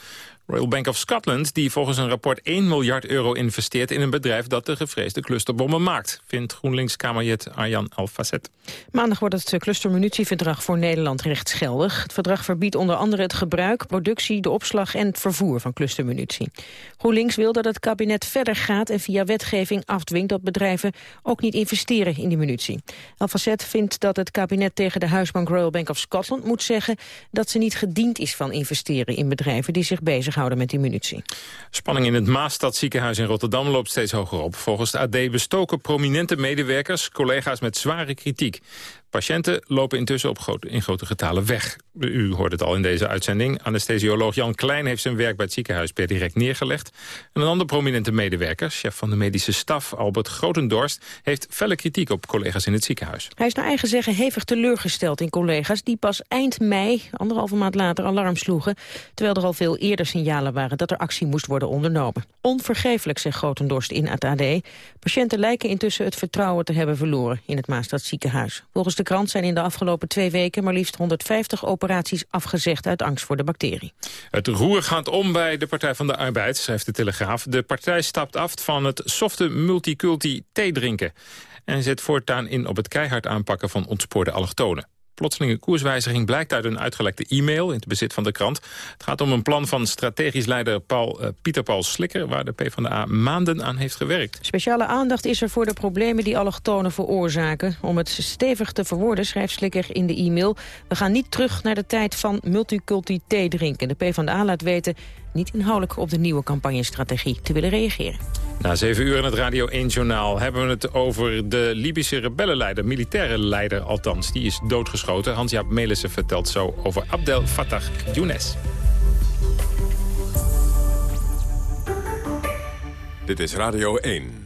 S3: Royal Bank of Scotland, die volgens een rapport 1 miljard euro investeert in een bedrijf dat de gevreesde clusterbommen maakt, vindt GroenLinks-Kamerjet Arjan Alfacet.
S4: Maandag wordt het clustermunitieverdrag voor Nederland rechtsgeldig. Het verdrag verbiedt onder andere het gebruik, productie, de opslag en het vervoer van clustermunitie. GroenLinks wil dat het kabinet verder gaat en via wetgeving afdwingt dat bedrijven ook niet investeren in die munitie. Alfacet vindt dat het kabinet tegen de huisbank Royal Bank of Scotland moet zeggen dat ze niet gediend is van investeren in bedrijven die zich bezighouden met die munitie.
S3: Spanning in het Maastadziekenhuis in Rotterdam loopt steeds hoger op. Volgens de AD bestoken prominente medewerkers collega's met zware kritiek. Patiënten lopen intussen op in grote getalen weg. U hoort het al in deze uitzending. Anesthesioloog Jan Klein heeft zijn werk bij het ziekenhuis per direct neergelegd. En een andere prominente medewerker, chef van de medische staf Albert Grotendorst... heeft felle kritiek op collega's in het ziekenhuis.
S4: Hij is naar eigen zeggen hevig teleurgesteld in collega's... die pas eind mei, anderhalve maand later, alarm sloegen... terwijl er al veel eerder signalen waren dat er actie moest worden ondernomen. Onvergeeflijk, zegt Grotendorst in het AD. Patiënten lijken intussen het vertrouwen te hebben verloren in het Maastad ziekenhuis. Volgens de krant zijn in de afgelopen twee weken maar liefst 150 operaties afgezegd uit angst voor de bacterie.
S3: Het roer gaat om bij de Partij van de Arbeid, schrijft de Telegraaf. De partij stapt af van het softe multiculti thee drinken en zet voortaan in op het keihard aanpakken van ontspoorde allochtonen. Plotselinge koerswijziging blijkt uit een uitgelekte e-mail in het bezit van de krant. Het gaat om een plan van strategisch leider Paul, uh, Pieter Paul Slikker... waar de PvdA maanden aan heeft gewerkt.
S4: Speciale aandacht is er voor de problemen die allochtonen veroorzaken. Om het stevig te verwoorden schrijft Slikker in de e-mail... we gaan niet terug naar de tijd van multiculti thee drinken. De PvdA laat weten niet inhoudelijk op de nieuwe campagnestrategie te willen reageren.
S3: Na zeven uur in het Radio 1-journaal hebben we het over de Libische rebellenleider, militaire leider althans. Die is doodgeschoten. Hans-Jaap Melissen vertelt zo over Abdel Fattah Younes.
S2: Dit is Radio 1.